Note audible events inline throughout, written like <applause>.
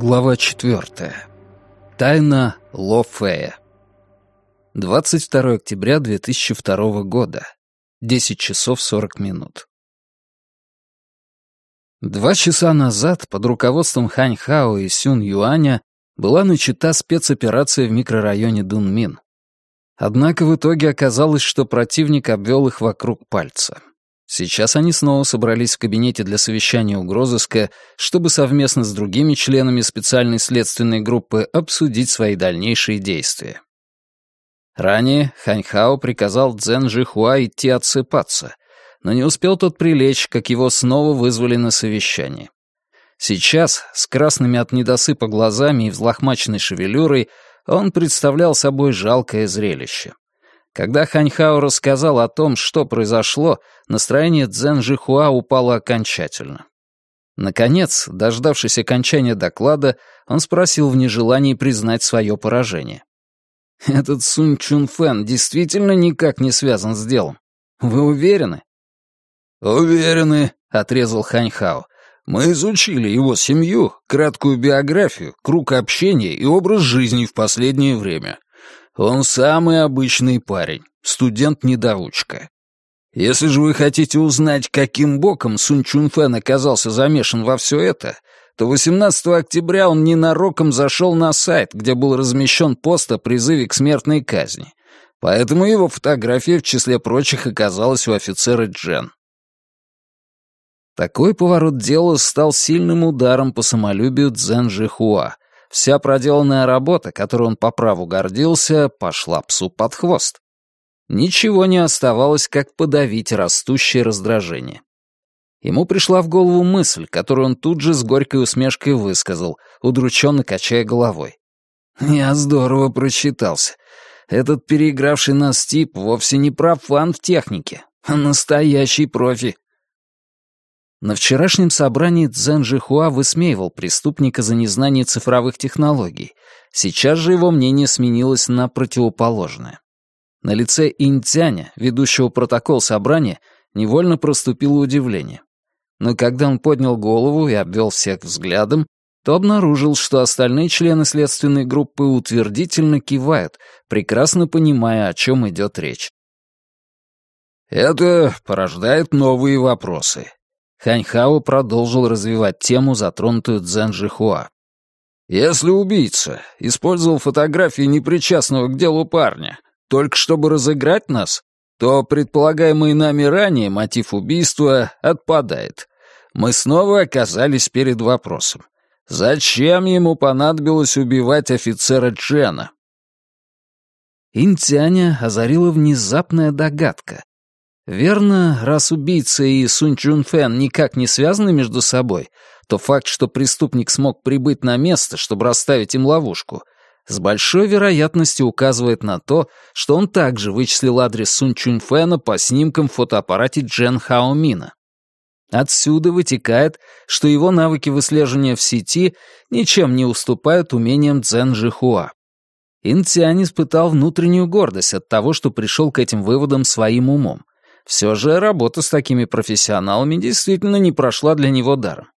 Глава четвертая. Тайна Ло Фея. 22 октября 2002 года. 10 часов 40 минут. Два часа назад под руководством Хань Хао и Сюн Юаня была начата спецоперация в микрорайоне Дунмин. Однако в итоге оказалось, что противник обвел их вокруг пальца. Сейчас они снова собрались в кабинете для совещания угрозыска, чтобы совместно с другими членами специальной следственной группы обсудить свои дальнейшие действия. Ранее Ханьхао приказал Цзэн Жихуа идти отсыпаться, но не успел тот прилечь, как его снова вызвали на совещание. Сейчас, с красными от недосыпа глазами и взлохмаченной шевелюрой, он представлял собой жалкое зрелище. Когда Ханьхао рассказал о том, что произошло, настроение Цзэн Жихуа упало окончательно. Наконец, дождавшись окончания доклада, он спросил в нежелании признать свое поражение. «Этот Сунь Чун Фэн действительно никак не связан с делом. Вы уверены?» «Уверены», — отрезал Ханьхао. «Мы изучили его семью, краткую биографию, круг общения и образ жизни в последнее время. Он самый обычный парень, студент-недоучка. Если же вы хотите узнать, каким боком Сун Чун Фэн оказался замешан во все это, то 18 октября он ненароком зашел на сайт, где был размещен пост о призыве к смертной казни. Поэтому его фотография в числе прочих оказалась у офицера Джен. Такой поворот дела стал сильным ударом по самолюбию Цзэн Жихуа — Вся проделанная работа, которой он по праву гордился, пошла псу под хвост. Ничего не оставалось, как подавить растущее раздражение. Ему пришла в голову мысль, которую он тут же с горькой усмешкой высказал, удрученно качая головой. «Я здорово прочитался. Этот переигравший нас тип вовсе не профан в технике, а настоящий профи. На вчерашнем собрании Цзэн Жихуа высмеивал преступника за незнание цифровых технологий. Сейчас же его мнение сменилось на противоположное. На лице Интяня, ведущего протокол собрания, невольно проступило удивление. Но когда он поднял голову и обвел всех взглядом, то обнаружил, что остальные члены следственной группы утвердительно кивают, прекрасно понимая, о чем идет речь. «Это порождает новые вопросы», Ханьхао продолжил развивать тему, затронутую Цзэн Жихуа. «Если убийца использовал фотографии непричастного к делу парня, только чтобы разыграть нас, то предполагаемый нами ранее мотив убийства отпадает. Мы снова оказались перед вопросом. Зачем ему понадобилось убивать офицера Джена?» Интяня озарила внезапная догадка. Верно, раз убийца и Сунь Чун Фэн никак не связаны между собой, то факт, что преступник смог прибыть на место, чтобы расставить им ловушку, с большой вероятностью указывает на то, что он также вычислил адрес Сунь Чун Фэна по снимкам в фотоаппарате Джен Хао Мина. Отсюда вытекает, что его навыки выслеживания в сети ничем не уступают умениям Цзэн Жихуа. Интиань испытал внутреннюю гордость от того, что пришел к этим выводам своим умом. Все же работа с такими профессионалами действительно не прошла для него даром.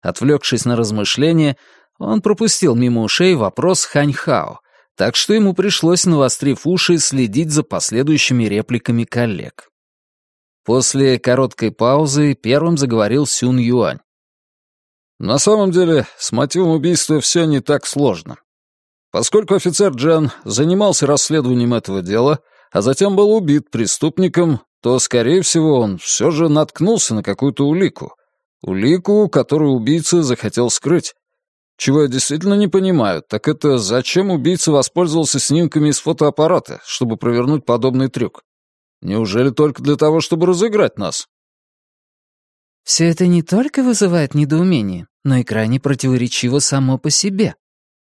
Отвлекшись на размышления, он пропустил мимо ушей вопрос Ханьхао, так что ему пришлось, навострив уши, следить за последующими репликами коллег. После короткой паузы первым заговорил Сюн Юань. «На самом деле, с мотивом убийства все не так сложно. Поскольку офицер Джен занимался расследованием этого дела, а затем был убит преступником, то, скорее всего, он все же наткнулся на какую-то улику. Улику, которую убийца захотел скрыть. Чего я действительно не понимаю, так это зачем убийца воспользовался снимками из фотоаппарата, чтобы провернуть подобный трюк? Неужели только для того, чтобы разыграть нас? Все это не только вызывает недоумение, но и крайне противоречиво само по себе.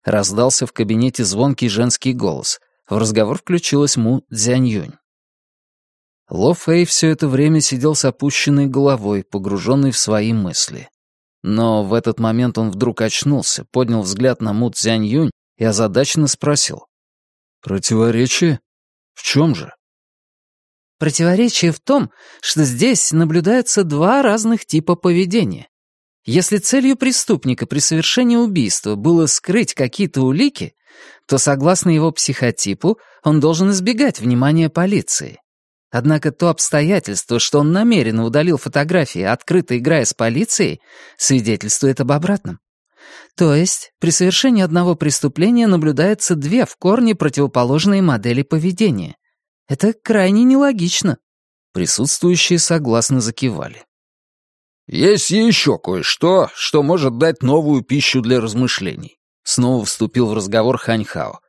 Раздался в кабинете звонкий женский голос. В разговор включилась Му Цзяньюнь. Ло Фэй все это время сидел с опущенной головой, погруженный в свои мысли. Но в этот момент он вдруг очнулся, поднял взгляд на Му Цзянь Юнь и озадаченно спросил. «Противоречие? В чем же?» «Противоречие в том, что здесь наблюдаются два разных типа поведения. Если целью преступника при совершении убийства было скрыть какие-то улики, то, согласно его психотипу, он должен избегать внимания полиции. Однако то обстоятельство, что он намеренно удалил фотографии, открыто играя с полицией, свидетельствует об обратном. То есть при совершении одного преступления наблюдается две в корне противоположные модели поведения. Это крайне нелогично. Присутствующие согласно закивали. «Есть еще кое-что, что может дать новую пищу для размышлений», — снова вступил в разговор Ханьхао.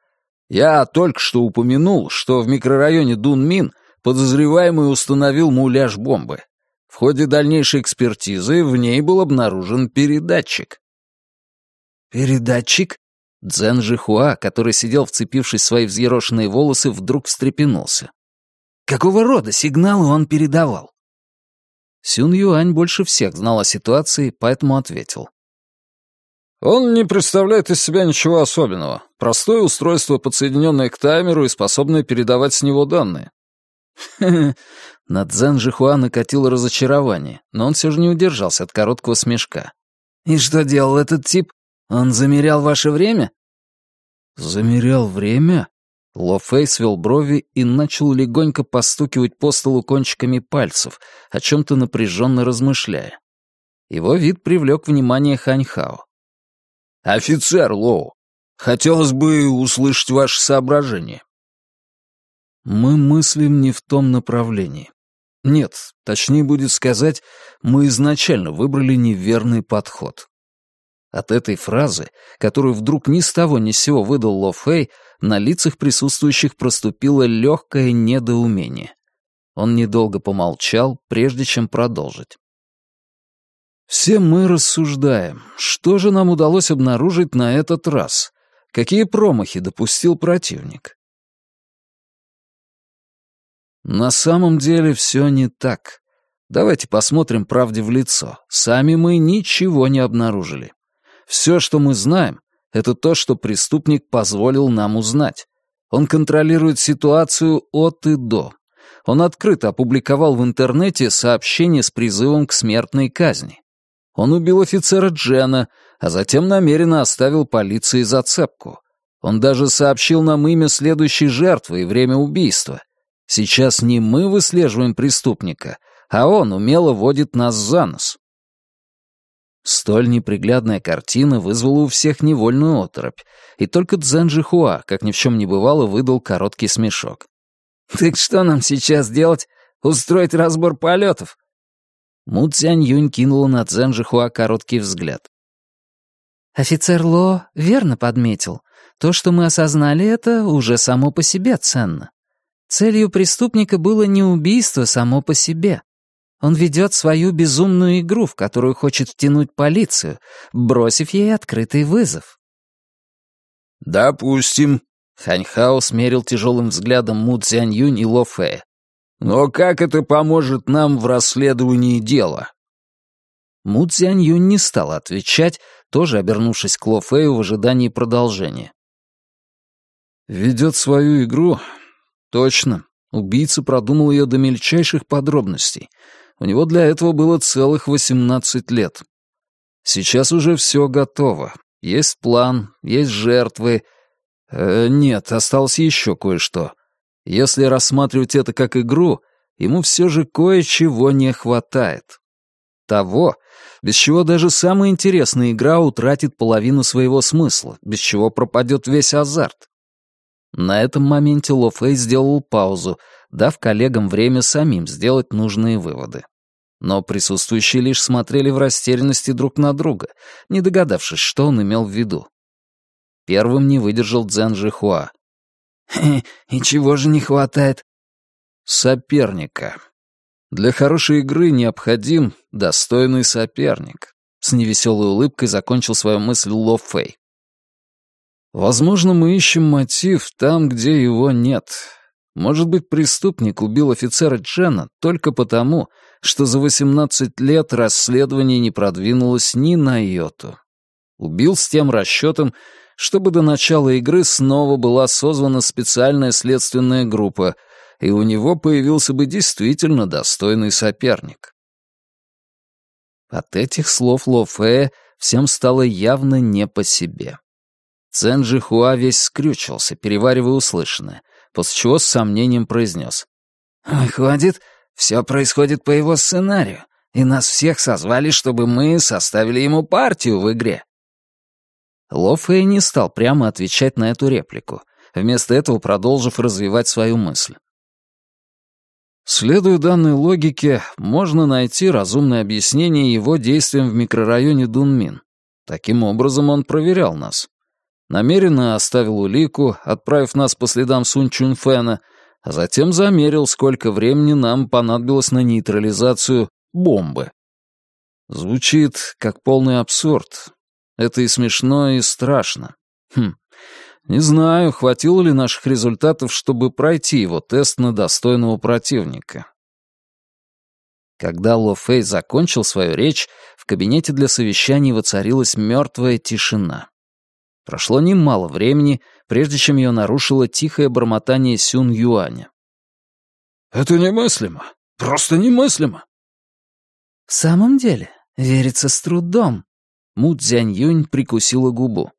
«Я только что упомянул, что в микрорайоне Дунмин подозреваемый установил муляж бомбы. В ходе дальнейшей экспертизы в ней был обнаружен передатчик». «Передатчик?» Дзен Жихуа, который сидел вцепившись в свои взъерошенные волосы, вдруг встрепенулся. «Какого рода сигналы он передавал?» Сюн Юань больше всех знал о ситуации, поэтому ответил. «Он не представляет из себя ничего особенного. Простое устройство, подсоединенное к таймеру и способное передавать с него данные». <laughs> На Цзэн Жихуа накатило разочарование, но он все же не удержался от короткого смешка. «И что делал этот тип? Он замерял ваше время?» «Замерял время?» Ло Фэй свел брови и начал легонько постукивать по столу кончиками пальцев, о чем-то напряженно размышляя. Его вид привлек внимание Ханьхао. «Офицер Лоу, хотелось бы услышать ваши соображения». «Мы мыслим не в том направлении. Нет, точнее будет сказать, мы изначально выбрали неверный подход». От этой фразы, которую вдруг ни с того ни с сего выдал Ло Фэй, на лицах присутствующих проступило легкое недоумение. Он недолго помолчал, прежде чем продолжить. «Все мы рассуждаем, что же нам удалось обнаружить на этот раз? Какие промахи допустил противник?» На самом деле все не так. Давайте посмотрим правде в лицо. Сами мы ничего не обнаружили. Все, что мы знаем, это то, что преступник позволил нам узнать. Он контролирует ситуацию от и до. Он открыто опубликовал в интернете сообщение с призывом к смертной казни. Он убил офицера Джена, а затем намеренно оставил полиции зацепку. Он даже сообщил нам имя следующей жертвы и время убийства. Сейчас не мы выслеживаем преступника, а он умело водит нас за нос. Столь неприглядная картина вызвала у всех невольную оторопь, и только Цзэн Жихуа, как ни в чем не бывало, выдал короткий смешок. «Так что нам сейчас делать? Устроить разбор полетов?» Му Цзянь Юнь кинула на Цзэн Жихуа короткий взгляд. «Офицер Ло верно подметил. То, что мы осознали это, уже само по себе ценно. Целью преступника было не убийство само по себе, он ведет свою безумную игру, в которую хочет втянуть полицию, бросив ей открытый вызов. «Допустим», — Ханьхао смерил тяжелым взглядом Му Цзяньюнь и Ло Фэя. «Но как это поможет нам в расследовании дела?» Му Цзяньюнь не стал отвечать, тоже обернувшись к Ло Фэю в ожидании продолжения. «Ведет свою игру? Точно. Убийца продумал ее до мельчайших подробностей. У него для этого было целых 18 лет. Сейчас уже все готово. Есть план, есть жертвы. Э, нет, осталось еще кое-что. Если рассматривать это как игру, ему все же кое-чего не хватает. Того, без чего даже самая интересная игра утратит половину своего смысла, без чего пропадет весь азарт. На этом моменте Ло Фэй сделал паузу, дав коллегам время самим сделать нужные выводы. Но присутствующие лишь смотрели в растерянности друг на друга, не догадавшись, что он имел в виду. Первым не выдержал Цзэн Жихуа. <laughs> «И чего же не хватает?» «Соперника. Для хорошей игры необходим достойный соперник», — с невеселой улыбкой закончил свою мысль Ло Фэй. «Возможно, мы ищем мотив там, где его нет, может быть, преступник убил офицера Джена только потому, что за 18 лет расследование не продвинулось ни на йоту. Убил с тем расчетом, чтобы до начала игры снова была созвана специальная следственная группа, и у него появился бы действительно достойный соперник. От этих слов Ло Фея всем стало явно не по себе. Цен Жихуа весь скрючился, переваривая услышанное, после чего с сомнением произнес. «Выходит, все происходит по его сценарию, и нас всех созвали, чтобы мы составили ему партию в игре». Ло Фэй не стал прямо отвечать на эту реплику, вместо этого продолжив развивать свою мысль. Следуя данной логике, можно найти разумное объяснение его действиям в микрорайоне Дунмин. Таким образом, он проверял нас. Намеренно оставил улику, отправив нас по следам Сун Чунфэна, а затем замерил, сколько времени нам понадобилось на нейтрализацию бомбы. Звучит как полный абсурд. Это и смешно, и страшно. Хм, не знаю, хватило ли наших результатов, чтобы пройти его тест на достойного противника. Когда Ло Фэй закончил свою речь, в кабинете для совещаний воцарилась мертвая тишина. Прошло немало времени, прежде чем ее нарушило тихое бормотание Сюн Юаня. «Это немыслимо. Просто немыслимо». «В самом деле, верится с трудом». Му Цзянь Юнь прикусила губу.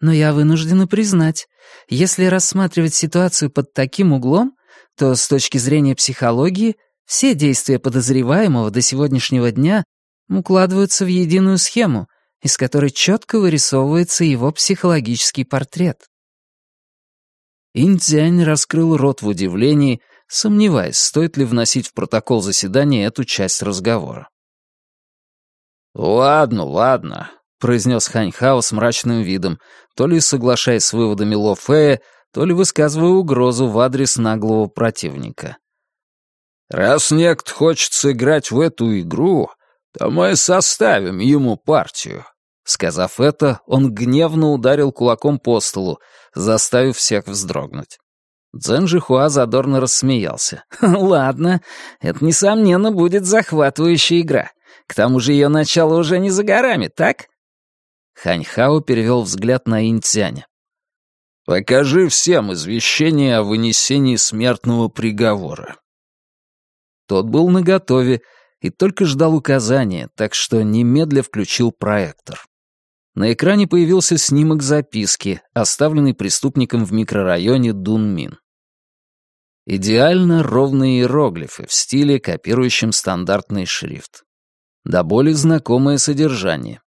Но я вынуждена признать, если рассматривать ситуацию под таким углом, то с точки зрения психологии все действия подозреваемого до сегодняшнего дня укладываются в единую схему, из которой четко вырисовывается его психологический портрет. Интянь раскрыл рот в удивлении, сомневаясь, стоит ли вносить в протокол заседания эту часть разговора. «Ладно, ладно», — произнес Ханьхао с мрачным видом, то ли соглашаясь с выводами Ло Фея, то ли высказывая угрозу в адрес наглого противника. «Раз некто хочет сыграть в эту игру, то мы составим ему партию». Сказав это, он гневно ударил кулаком по столу, заставив всех вздрогнуть. Цзэн Жихуа задорно рассмеялся. <laughs> «Ладно, это, несомненно, будет захватывающая игра. К тому же ее начало уже не за горами, так?» Ханьхао перевел взгляд на Интяня. «Покажи всем извещение о вынесении смертного приговора». Тот был наготове и только ждал указания, так что немедля включил проектор. На экране появился снимок записки, оставленный преступником в микрорайоне Дунмин. Идеально ровные иероглифы в стиле, копирующем стандартный шрифт. До боли знакомое содержание.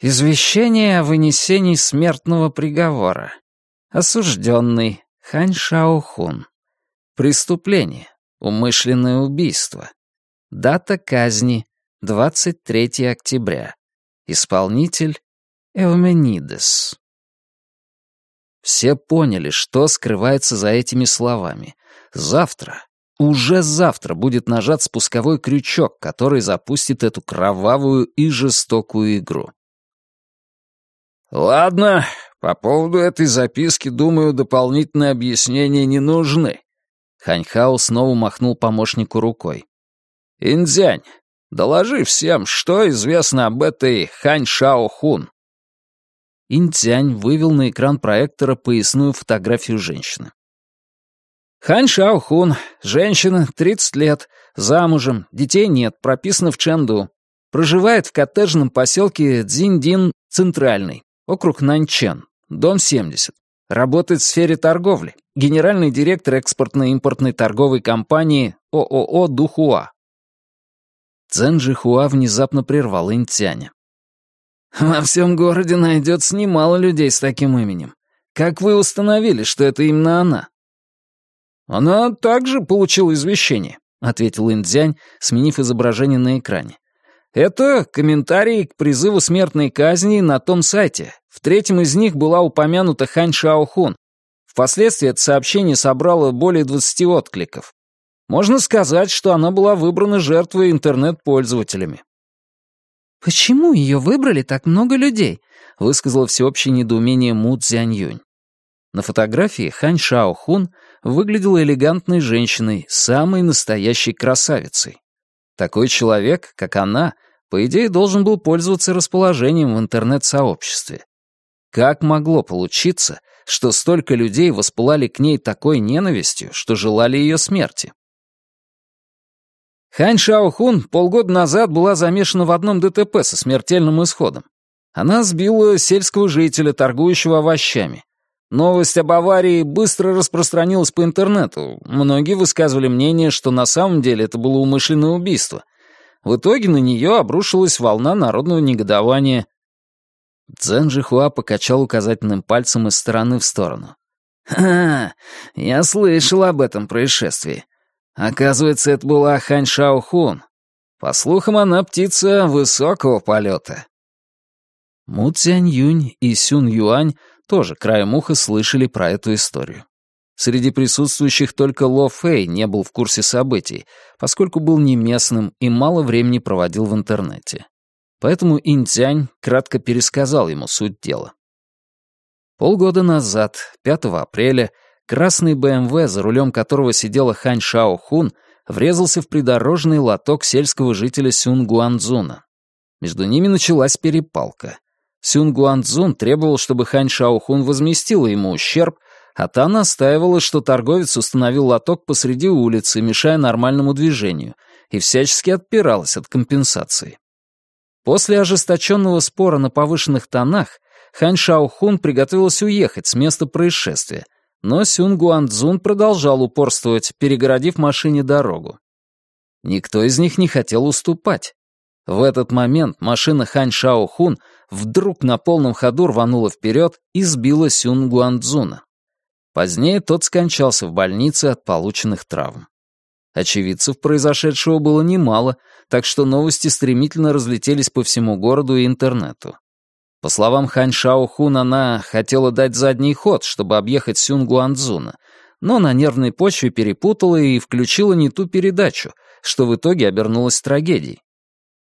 Извещение о вынесении смертного приговора. Осужденный Хань Шаохун. Преступление. Умышленное убийство. Дата казни 23 октября. Исполнитель Эвменидес. Все поняли, что скрывается за этими словами. Завтра, уже завтра будет нажат спусковой крючок, который запустит эту кровавую и жестокую игру. «Ладно, по поводу этой записки, думаю, дополнительные объяснения не нужны». Ханьхао снова махнул помощнику рукой. «Индзянь, доложи всем, что известно об этой Хань Шао Хун». Интянь вывел на экран проектора поясную фотографию женщины. Хань Шао Хун, женщина, 30 лет, замужем, детей нет, прописана в Чэнду. Проживает в коттеджном поселке Цзиньдин Центральный. Округ Наньчен. Дом 70. Работает в сфере торговли. Генеральный директор экспортно-импортной торговой компании ООО «Духуа». Цзэн Жихуа внезапно прервал Интяня. «Во всем городе найдется немало людей с таким именем. Как вы установили, что это именно она?» «Она также получила извещение», — ответил Индзянь, сменив изображение на экране. Это комментарии к призыву смертной казни на том сайте. В третьем из них была упомянута Хань Шаохун. Впоследствии это сообщение собрало более 20 откликов. Можно сказать, что она была выбрана жертвой интернет-пользователями. «Почему ее выбрали так много людей?» — высказала всеобщее недоумение Му Цзяньюнь. На фотографии Хань Шаохун выглядела элегантной женщиной, самой настоящей красавицей. Такой человек, как она, по идее, должен был пользоваться расположением в интернет-сообществе. Как могло получиться, что столько людей воспылали к ней такой ненавистью, что желали ее смерти? Хань Шаохун полгода назад была замешана в одном ДТП со смертельным исходом. Она сбила сельского жителя, торгующего овощами. Новость об аварии быстро распространилась по интернету. Многие высказывали мнение, что на самом деле это было умышленное убийство. В итоге на нее обрушилась волна народного негодования. Цзэн Жихуа покачал указательным пальцем из стороны в сторону. «Ха, я слышал об этом происшествии. Оказывается, это была Хань Шаохун. По слухам, она птица высокого полета». Му Цянь Юнь и Сюн Юань тоже краем уха слышали про эту историю. Среди присутствующих только Ло Фэй не был в курсе событий, поскольку был не местным и мало времени проводил в интернете. Поэтому Интянь кратко пересказал ему суть дела. Полгода назад, 5 апреля, красный БМВ, за рулем которого сидела Хань Шао Хун, врезался в придорожный лоток сельского жителя Сюн Гуанзуна. Между ними началась перепалка. Сюн Гуанзун требовал, чтобы Хань Шаохун возместила ему ущерб, а та настаивала, что торговец установил лоток посреди улицы, мешая нормальному движению, и всячески отпиралась от компенсации. После ожесточенного спора на повышенных тонах Хань Шаохун приготовилась уехать с места происшествия, но Сюн Гуанцзун продолжал упорствовать, перегородив машине дорогу. Никто из них не хотел уступать. В этот момент машина Хань Шаохун вдруг на полном ходу рванула вперед и сбила Сюн Гуанцзуна. Позднее тот скончался в больнице от полученных травм. Очевидцев произошедшего было немало, так что новости стремительно разлетелись по всему городу и интернету. По словам Хань Шаохун, она хотела дать задний ход, чтобы объехать Сюн Гуанцзуна, но на нервной почве перепутала и включила не ту передачу, что в итоге обернулось трагедией.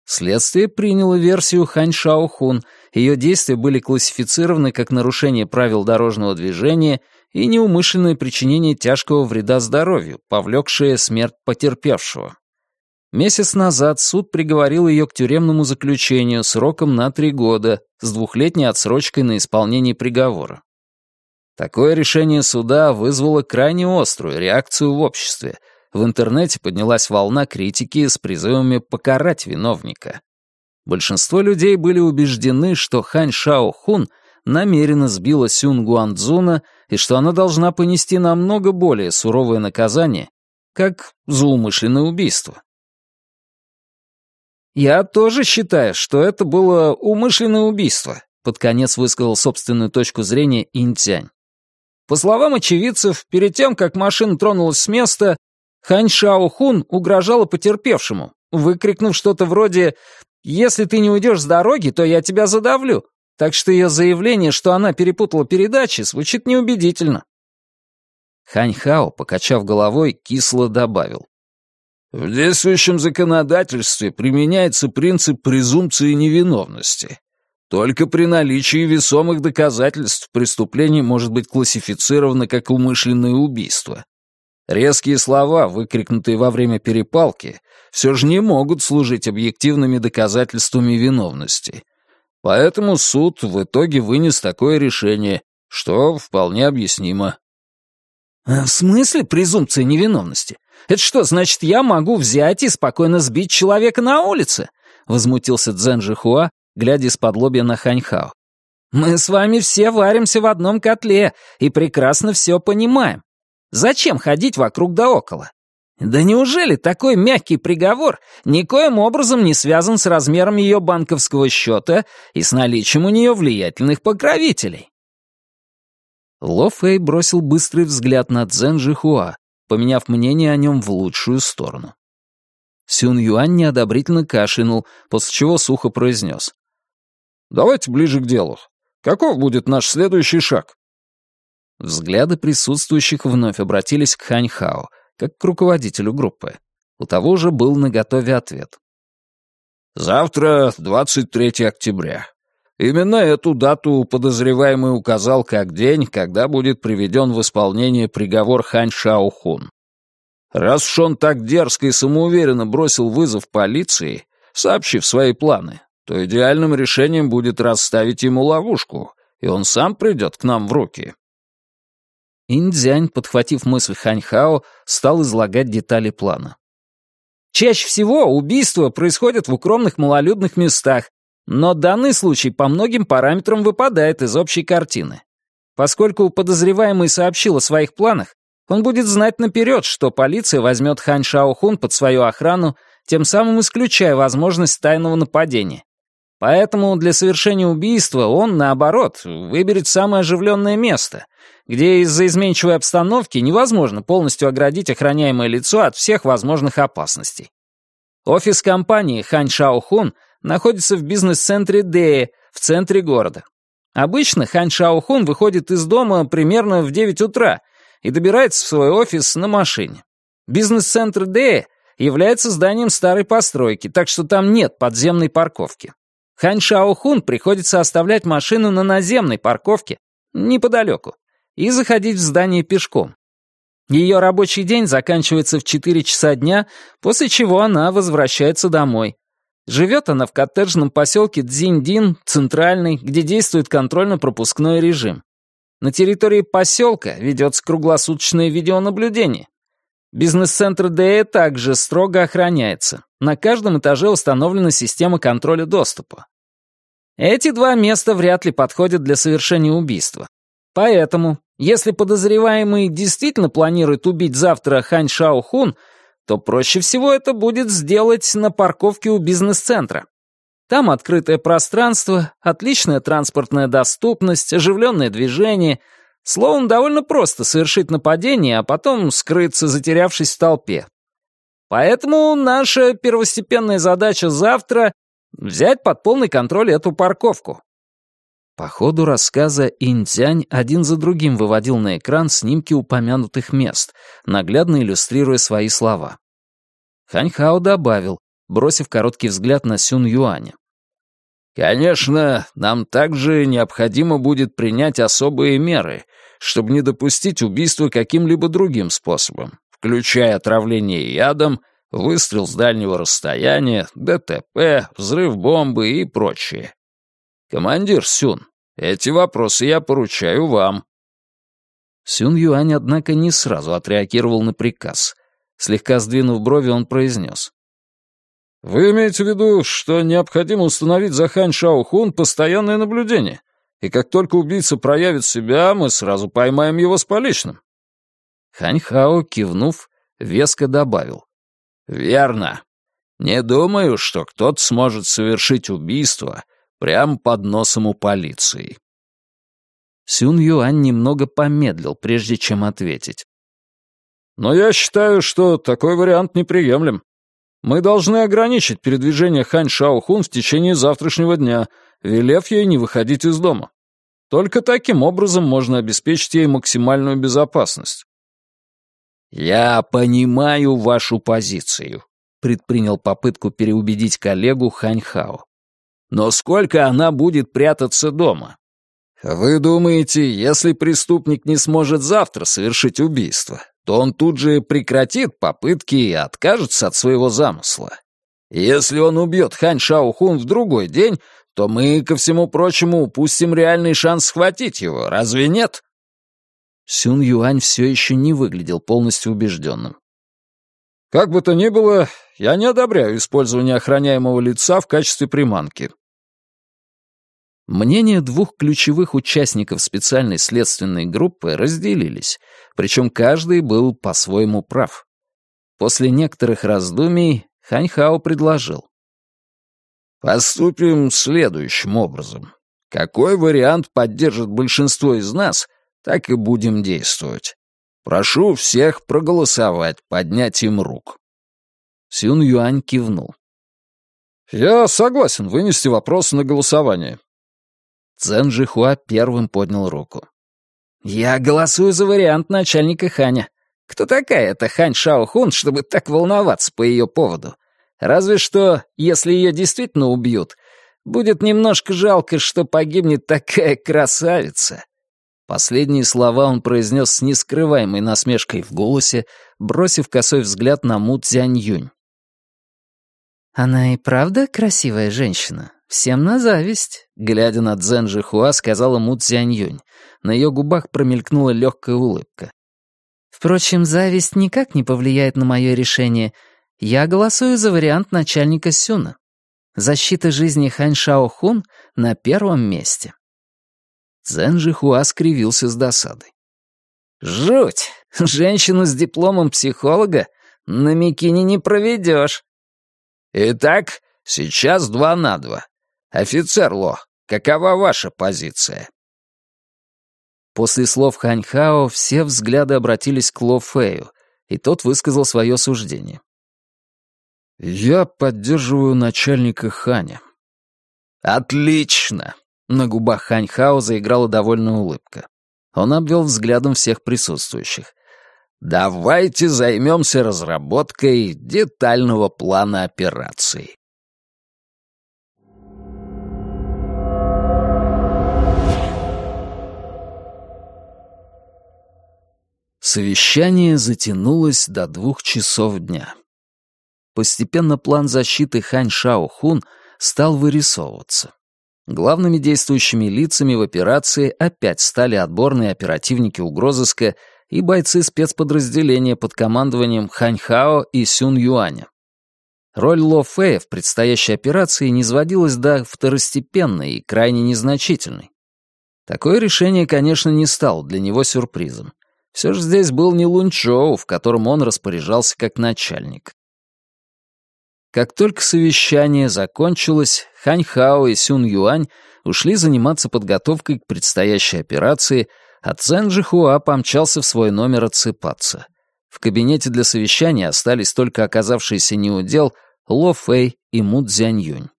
Следствие приняло версию Хань Шаохун, ее действия были классифицированы как нарушение правил дорожного движения и неумышленное причинение тяжкого вреда здоровью, повлекшее смерть потерпевшего. Месяц назад суд приговорил ее к тюремному заключению сроком на три года с двухлетней отсрочкой на исполнение приговора. Такое решение суда вызвало крайне острую реакцию в обществе — в интернете поднялась волна критики с призывами покарать виновника. Большинство людей были убеждены, что Хань Шао Хун намеренно сбила Сюн Гуанцзуна и что она должна понести намного более суровое наказание, как за умышленное убийство. «Я тоже считаю, что это было умышленное убийство», под конец высказал собственную точку зрения Интянь. По словам очевидцев, перед тем, как машина тронулась с места, Хань Шао Хун угрожала потерпевшему, выкрикнув что-то вроде «Если ты не уйдешь с дороги, то я тебя задавлю». Так что ее заявление, что она перепутала передачи, звучит неубедительно. Хань Хао, покачав головой, кисло добавил. В действующем законодательстве применяется принцип презумпции невиновности. Только при наличии весомых доказательств преступление может быть классифицировано как умышленное убийство. Резкие слова, выкрикнутые во время перепалки, все же не могут служить объективными доказательствами виновности. Поэтому суд в итоге вынес такое решение, что вполне объяснимо. «А «В смысле презумпция невиновности? Это что, значит, я могу взять и спокойно сбить человека на улице?» — возмутился Цзэн Жихуа, глядя из-под лобья на Ханьхао. «Мы с вами все варимся в одном котле и прекрасно все понимаем. Зачем ходить вокруг да около? Да неужели такой мягкий приговор никоим образом не связан с размером ее банковского счета и с наличием у нее влиятельных покровителей? Ло Фэй бросил быстрый взгляд на Цзэн Жихуа, поменяв мнение о нем в лучшую сторону. Сюн Юань неодобрительно кашлянул, после чего сухо произнес. «Давайте ближе к делу. Каков будет наш следующий шаг?» Взгляды присутствующих вновь обратились к Хань Хао, как к руководителю группы. У того же был наготове ответ. «Завтра 23 октября. Именно эту дату подозреваемый указал как день, когда будет приведен в исполнение приговор Хань Шаохун. Раз уж он так дерзко и самоуверенно бросил вызов полиции, сообщив свои планы, то идеальным решением будет расставить ему ловушку, и он сам придет к нам в руки. Индзянь, подхватив мысль Ханьхао, стал излагать детали плана. Чаще всего убийства происходят в укромных малолюдных местах, но данный случай по многим параметрам выпадает из общей картины. Поскольку подозреваемый сообщил о своих планах, он будет знать наперед, что полиция возьмет Хань Шаохун под свою охрану, тем самым исключая возможность тайного нападения. Поэтому для совершения убийства он, наоборот, выберет самое оживленное место, где из-за изменчивой обстановки невозможно полностью оградить охраняемое лицо от всех возможных опасностей. Офис компании Хань Шаохун находится в бизнес-центре Дэе, в центре города. Обычно Хань Шаохун выходит из дома примерно в 9 утра и добирается в свой офис на машине. Бизнес-центр Дэе является зданием старой постройки, так что там нет подземной парковки. Хань Шаохун приходится оставлять машину на наземной парковке, неподалеку, и заходить в здание пешком. Ее рабочий день заканчивается в 4 часа дня, после чего она возвращается домой. Живет она в коттеджном поселке Дзиндин, центральный, где действует контрольно-пропускной режим. На территории поселка ведется круглосуточное видеонаблюдение. Бизнес-центр ДЭ также строго охраняется. На каждом этаже установлена система контроля доступа. Эти два места вряд ли подходят для совершения убийства. Поэтому, если подозреваемый действительно планирует убить завтра Хань Шао Хун, то проще всего это будет сделать на парковке у бизнес-центра. Там открытое пространство, отличная транспортная доступность, оживленное движение. Словом, довольно просто совершить нападение, а потом скрыться, затерявшись в толпе. Поэтому наша первостепенная задача завтра — взять под полный контроль эту парковку. По ходу рассказа Интянь один за другим выводил на экран снимки упомянутых мест, наглядно иллюстрируя свои слова. Ханьхао добавил, бросив короткий взгляд на Сюн Юаня. «Конечно, нам также необходимо будет принять особые меры, чтобы не допустить убийства каким-либо другим способом, включая отравление ядом, выстрел с дальнего расстояния, ДТП, взрыв бомбы и прочее. «Командир Сюн, эти вопросы я поручаю вам». Сюн Юань, однако, не сразу отреагировал на приказ. Слегка сдвинув брови, он произнес. «Вы имеете в виду, что необходимо установить за Хань Шаохун постоянное наблюдение, и как только убийца проявит себя, мы сразу поймаем его с поличным?» Хань Хао, кивнув, веско добавил. «Верно. Не думаю, что кто-то сможет совершить убийство, Прямо под носом у полиции. Сюн Юань немного помедлил, прежде чем ответить. «Но я считаю, что такой вариант неприемлем. Мы должны ограничить передвижение Хань Шаохун в течение завтрашнего дня, велев ей не выходить из дома. Только таким образом можно обеспечить ей максимальную безопасность». «Я понимаю вашу позицию», — предпринял попытку переубедить коллегу Хань Хао. Но сколько она будет прятаться дома? Вы думаете, если преступник не сможет завтра совершить убийство, то он тут же прекратит попытки и откажется от своего замысла? Если он убьет Хань Шаохун в другой день, то мы, ко всему прочему, упустим реальный шанс схватить его, разве нет?» Сюн Юань все еще не выглядел полностью убежденным. «Как бы то ни было, я не одобряю использование охраняемого лица в качестве приманки». Мнения двух ключевых участников специальной следственной группы разделились, причем каждый был по-своему прав. После некоторых раздумий Ханьхао предложил. «Поступим следующим образом. Какой вариант поддержит большинство из нас, так и будем действовать. Прошу всех проголосовать поднятием рук». Сюн Юань кивнул. «Я согласен вынести вопрос на голосование». Цзэн Жихуа первым поднял руку. «Я голосую за вариант начальника Ханя. Кто такая эта Хань Шаохун, чтобы так волноваться по ее поводу? Разве что, если ее действительно убьют, будет немножко жалко, что погибнет такая красавица». Последние слова он произнес с нескрываемой насмешкой в голосе, бросив косой взгляд на Му Цзянь Юнь. «Она и правда красивая женщина? Всем на зависть», — глядя на Цзэн Жихуа, сказала Му Цзянь Юнь. На ее губах промелькнула легкая улыбка. «Впрочем, зависть никак не повлияет на мое решение. Я голосую за вариант начальника Сюна. Защита жизни Хань Шаохун на первом месте. Цзэн Жихуа скривился с досадой. «Жуть! Женщину с дипломом психолога на Микине не проведешь». «Итак, сейчас два на два. Офицер Ло, какова ваша позиция?» После слов Ханьхао все взгляды обратились к Ло Фэю, и тот высказал свое суждение. «Я поддерживаю начальника Ханя». «Отлично!» На губах Ханьхао заиграла довольная улыбка. Он обвел взглядом всех присутствующих. «Давайте займемся разработкой детального плана операции». Совещание затянулось до двух часов дня. Постепенно план защиты Хань Шао Хун стал вырисовываться. Главными действующими лицами в операции опять стали отборные оперативники угрозыска и бойцы спецподразделения под командованием Хань Хао и Сюн Юаня. Роль Ло Фэя в предстоящей операции не сводилась до второстепенной и крайне незначительной. Такое решение, конечно, не стало для него сюрпризом. Все же здесь был не Лунчоу, в котором он распоряжался как начальник. Как только совещание закончилось, Хань Хао и Сюн Юань ушли заниматься подготовкой к предстоящей операции, а Цзэн Жихуа помчался в свой номер отсыпаться. В кабинете для совещания остались только оказавшиеся неудел Ло Фэй и Му Цзянь Юнь.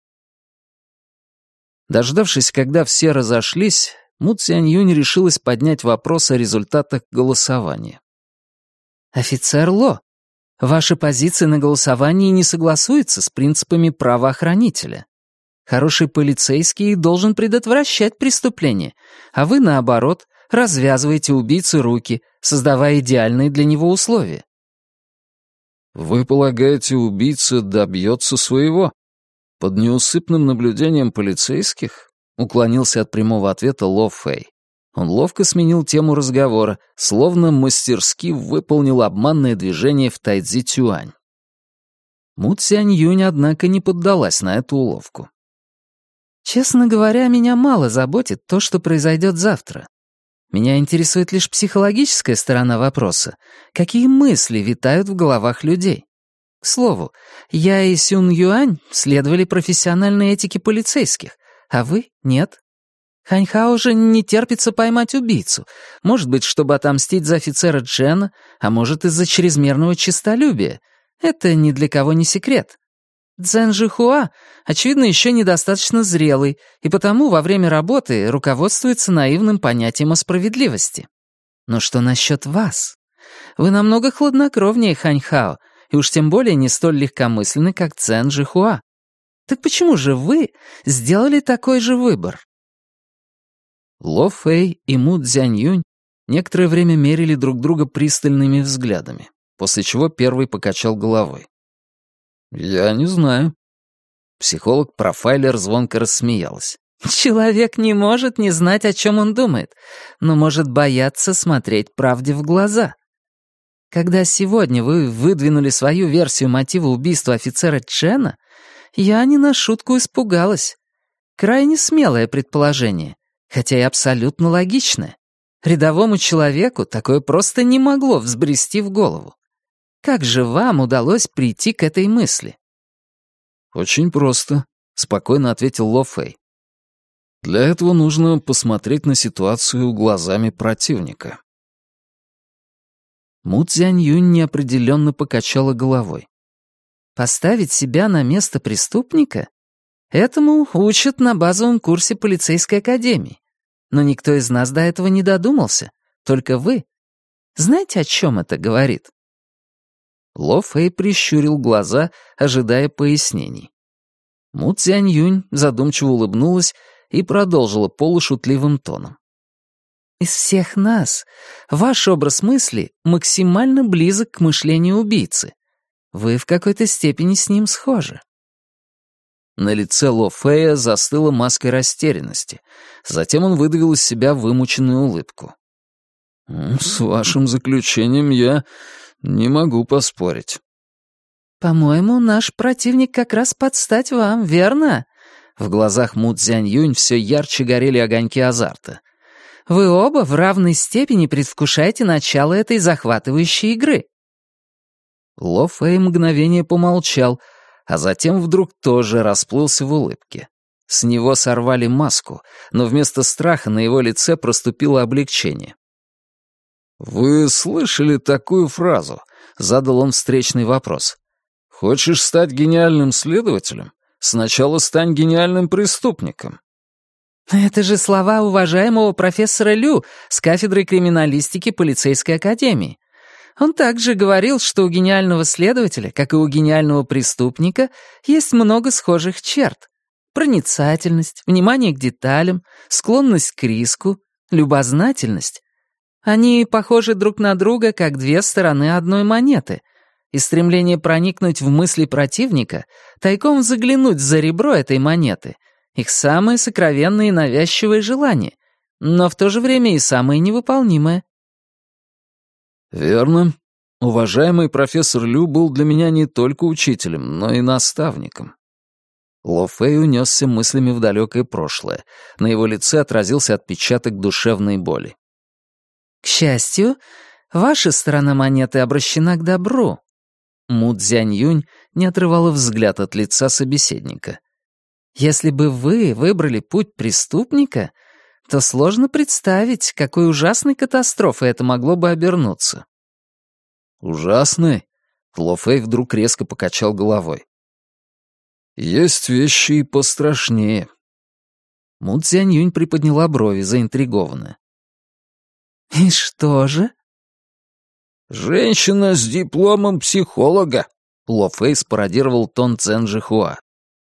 Дождавшись, когда все разошлись, Му Цзянь Юнь решилась поднять вопрос о результатах голосования. «Офицер Ло, ваша позиция на голосовании не согласуется с принципами правоохранителя. Хороший полицейский должен предотвращать преступления, а вы, наоборот, развязываете убийце руки, создавая идеальные для него условия». «Вы полагаете, убийца добьется своего? Под неусыпным наблюдением полицейских?» Уклонился от прямого ответа Ло Фэй. Он ловко сменил тему разговора, словно мастерски выполнил обманное движение в Тайцзи Тюань. Му Цянь Юнь, однако, не поддалась на эту уловку. «Честно говоря, меня мало заботит то, что произойдет завтра. Меня интересует лишь психологическая сторона вопроса. Какие мысли витают в головах людей? К слову, я и Сюн Юань следовали профессиональной этике полицейских, а вы — нет. Ханьхао же не терпится поймать убийцу. Может быть, чтобы отомстить за офицера Джена, а может, из-за чрезмерного честолюбия. Это ни для кого не секрет. Цзэн Жихуа, очевидно, еще недостаточно зрелый, и потому во время работы руководствуется наивным понятием о справедливости. Но что насчет вас? Вы намного хладнокровнее Ханьхао, и уж тем более не столь легкомысленны, как Цзэн Жихуа. Так почему же вы сделали такой же выбор?» Ло Фэй и Му Цзянь некоторое время мерили друг друга пристальными взглядами, после чего первый покачал головой. «Я не знаю». Психолог-профайлер звонко рассмеялась. «Человек не может не знать, о чем он думает, но может бояться смотреть правде в глаза. Когда сегодня вы выдвинули свою версию мотива убийства офицера Чена, я не на шутку испугалась. Крайне смелое предположение, хотя и абсолютно логичное. Рядовому человеку такое просто не могло взбрести в голову. Как же вам удалось прийти к этой мысли? «Очень просто», — спокойно ответил Ло Фэй. «Для этого нужно посмотреть на ситуацию глазами противника». Му Цзянь Юнь неопределенно покачала головой. Поставить себя на место преступника? Этому учат на базовом курсе полицейской академии. Но никто из нас до этого не додумался, только вы. Знаете, о чем это говорит?» Ло Фэй прищурил глаза, ожидая пояснений. Му Цзянь Юнь задумчиво улыбнулась и продолжила полушутливым тоном. «Из всех нас ваш образ мысли максимально близок к мышлению убийцы. Вы в какой-то степени с ним схожи». На лице Ло Фея застыла маской растерянности. Затем он выдавил из себя вымученную улыбку. «С вашим заключением я не могу поспорить». «По-моему, наш противник как раз подстать вам, верно?» В глазах Му Цзянь-Юнь все ярче горели огоньки азарта. «Вы оба в равной степени предвкушаете начало этой захватывающей игры». Ло Фэй мгновение помолчал, а затем вдруг тоже расплылся в улыбке. С него сорвали маску, но вместо страха на его лице проступило облегчение. «Вы слышали такую фразу?» — задал он встречный вопрос. «Хочешь стать гениальным следователем? Сначала стань гениальным преступником». «Это же слова уважаемого профессора Лю с кафедры криминалистики полицейской академии. Он также говорил, что у гениального следователя, как и у гениального преступника, есть много схожих черт. Проницательность, внимание к деталям, склонность к риску, любознательность. Они похожи друг на друга, как две стороны одной монеты, и стремление проникнуть в мысли противника, тайком заглянуть за ребро этой монеты — их самое сокровенное и навязчивое желание, но в то же время и самое невыполнимое. «Верно. Уважаемый профессор Лю был для меня не только учителем, но и наставником». Ло Фэй унесся мыслями в далекое прошлое. На его лице отразился отпечаток душевной боли. «К счастью, ваша сторона монеты обращена к добру». Му Цзянь Юнь не отрывала взгляд от лица собеседника. «Если бы вы выбрали путь преступника, то сложно представить, какой ужасной катастрофой это могло бы обернуться». «Ужасной?» Ло Фэй вдруг резко покачал головой. «Есть вещи и пострашнее». Му Цзянь приподняла брови, заинтригованная. «И что же?» «Женщина с дипломом психолога», — Ло Фэй спародировал тон Цзэн Жихуа.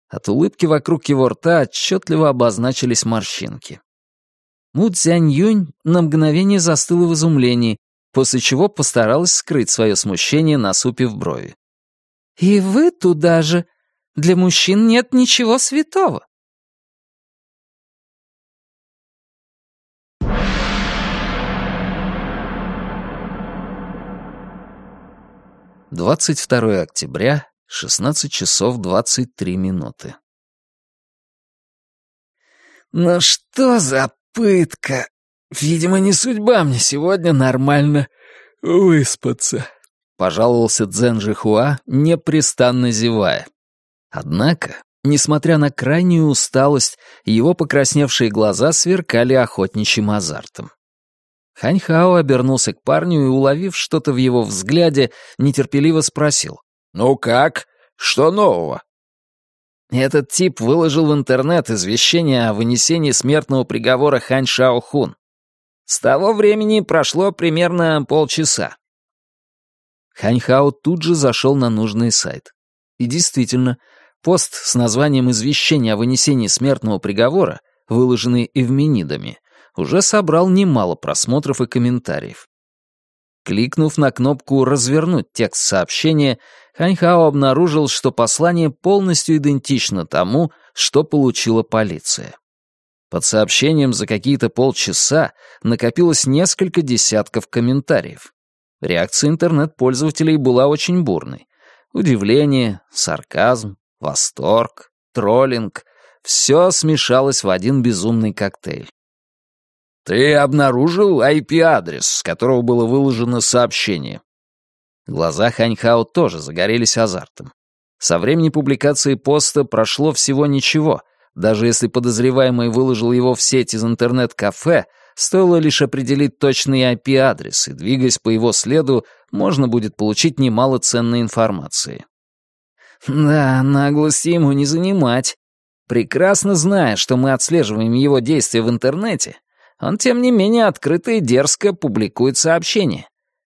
От улыбки вокруг его рта отчетливо обозначились морщинки. Му Цзянь Юнь на мгновение застыла в изумлении, после чего постаралась скрыть свое смущение, насупив брови. «И вы туда же? Для мужчин нет ничего святого». 22 октября, 16 часов 23 минуты. «Ну что за пытка? Видимо, не судьба мне сегодня нормально выспаться», — пожаловался Цзэн Жихуа, непрестанно зевая. Однако, несмотря на крайнюю усталость, его покрасневшие глаза сверкали охотничьим азартом. Ханьхао обернулся к парню и, уловив что-то в его взгляде, нетерпеливо спросил. «Ну как? Что нового?» Этот тип выложил в интернет извещение о вынесении смертного приговора Хань Шао Хун. С того времени прошло примерно полчаса. Ханьхао тут же зашел на нужный сайт. И действительно, пост с названием извещения о вынесении смертного приговора», выложенный эвменидами, уже собрал немало просмотров и комментариев. Кликнув на кнопку «Развернуть текст сообщения», Ханьхао обнаружил, что послание полностью идентично тому, что получила полиция. Под сообщением за какие-то полчаса накопилось несколько десятков комментариев. Реакция интернет-пользователей была очень бурной. Удивление, сарказм, восторг, троллинг — все смешалось в один безумный коктейль. «Ты обнаружил IP-адрес, с которого было выложено сообщение?» Глаза Ханьхао тоже загорелись азартом. Со времени публикации поста прошло всего ничего. Даже если подозреваемый выложил его в сеть из интернет-кафе, стоило лишь определить точный IP-адрес, и, двигаясь по его следу, можно будет получить немало ценной информации. Да, наглости ему не занимать. Прекрасно зная, что мы отслеживаем его действия в интернете, он, тем не менее, открыто и дерзко публикует сообщения.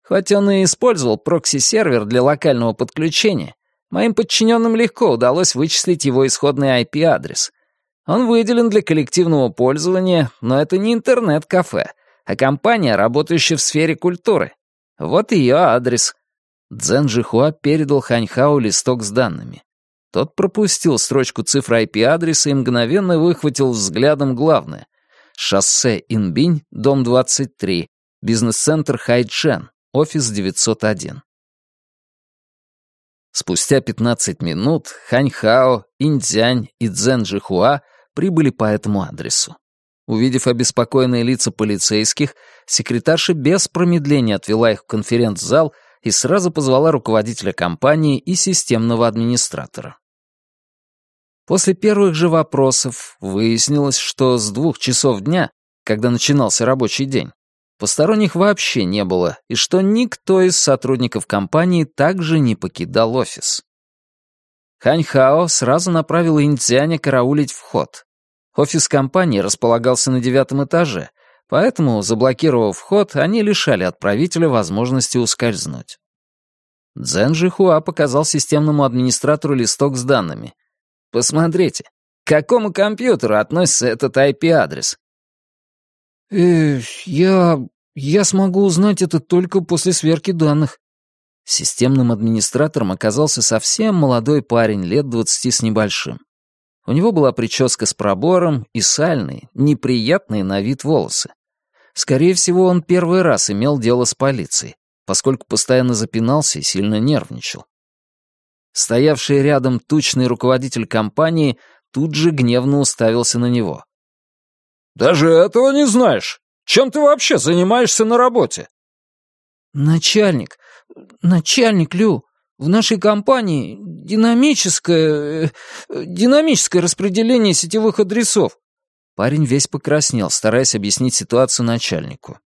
Хоть он и использовал прокси-сервер для локального подключения, моим подчиненным легко удалось вычислить его исходный IP-адрес. Он выделен для коллективного пользования, но это не интернет-кафе, а компания, работающая в сфере культуры. Вот ее адрес. Цзэн Жихуа передал Ханьхау листок с данными. Тот пропустил строчку цифр IP-адреса и мгновенно выхватил взглядом главное Шоссе Инбинь, дом 23, бизнес-центр Хайчжэн, офис 901. Спустя 15 минут Хань Хао, Инцзянь и Цзэн Жихуа прибыли по этому адресу. Увидев обеспокоенные лица полицейских, секретарша без промедления отвела их в конференц-зал и сразу позвала руководителя компании и системного администратора. После первых же вопросов выяснилось, что с двух часов дня, когда начинался рабочий день, посторонних вообще не было, и что никто из сотрудников компании также не покидал офис. Хань Хао сразу направила Инцзяня караулить вход. Офис компании располагался на девятом этаже, поэтому, заблокировав вход, они лишали отправителя возможности ускользнуть. Цзэн Жихуа показал системному администратору листок с данными. «Посмотрите, к какому компьютеру относится этот IP-адрес?» «Э, я... я смогу узнать это только после сверки данных». Системным администратором оказался совсем молодой парень, лет двадцати с небольшим. У него была прическа с пробором и сальные, неприятные на вид волосы. Скорее всего, он первый раз имел дело с полицией, поскольку постоянно запинался и сильно нервничал. Стоявший рядом тучный руководитель компании тут же гневно уставился на него. «Даже этого не знаешь? Чем ты вообще занимаешься на работе?» «Начальник, начальник Лю, в нашей компании динамическое... Э, динамическое распределение сетевых адресов». Парень весь покраснел, стараясь объяснить ситуацию начальнику.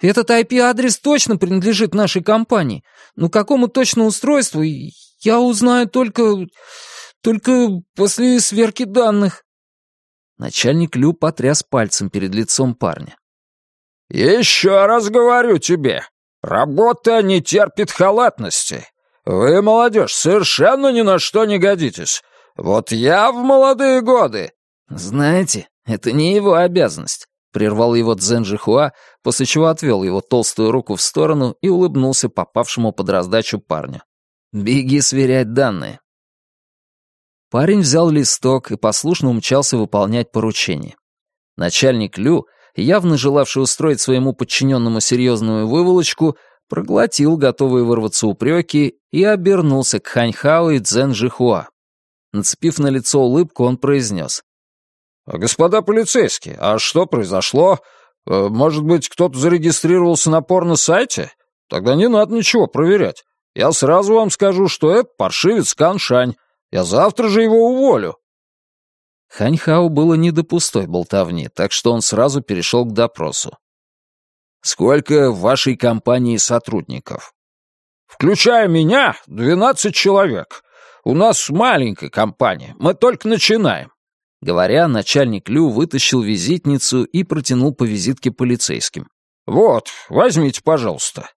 «Этот IP-адрес точно принадлежит нашей компании, но какому точно устройству я узнаю только... только после сверки данных». Начальник Лю потряс пальцем перед лицом парня. «Еще раз говорю тебе, работа не терпит халатности. Вы, молодежь, совершенно ни на что не годитесь. Вот я в молодые годы...» «Знаете, это не его обязанность», — прервал его Цзэн Жихуа, после чего отвел его толстую руку в сторону и улыбнулся попавшему под раздачу парню. «Беги сверять данные». Парень взял листок и послушно умчался выполнять поручение. Начальник Лю, явно желавший устроить своему подчиненному серьезную выволочку, проглотил готовые вырваться упреки и обернулся к Ханьхао и Цзэн Жихуа. Нацепив на лицо улыбку, он произнес. «Господа полицейские, а что произошло? Э, может быть, кто-то зарегистрировался на порно-сайте? Тогда не надо ничего проверять. Я сразу вам скажу, что это паршивец Каншань. Я завтра же его уволю». Ханьхао было не до пустой болтовни, так что он сразу перешел к допросу. Сколько в вашей компании сотрудников? Включая меня, двенадцать человек. У нас маленькая компания, мы только начинаем. Говоря, начальник Лю вытащил визитницу и протянул по визитке полицейским. «Вот, возьмите, пожалуйста».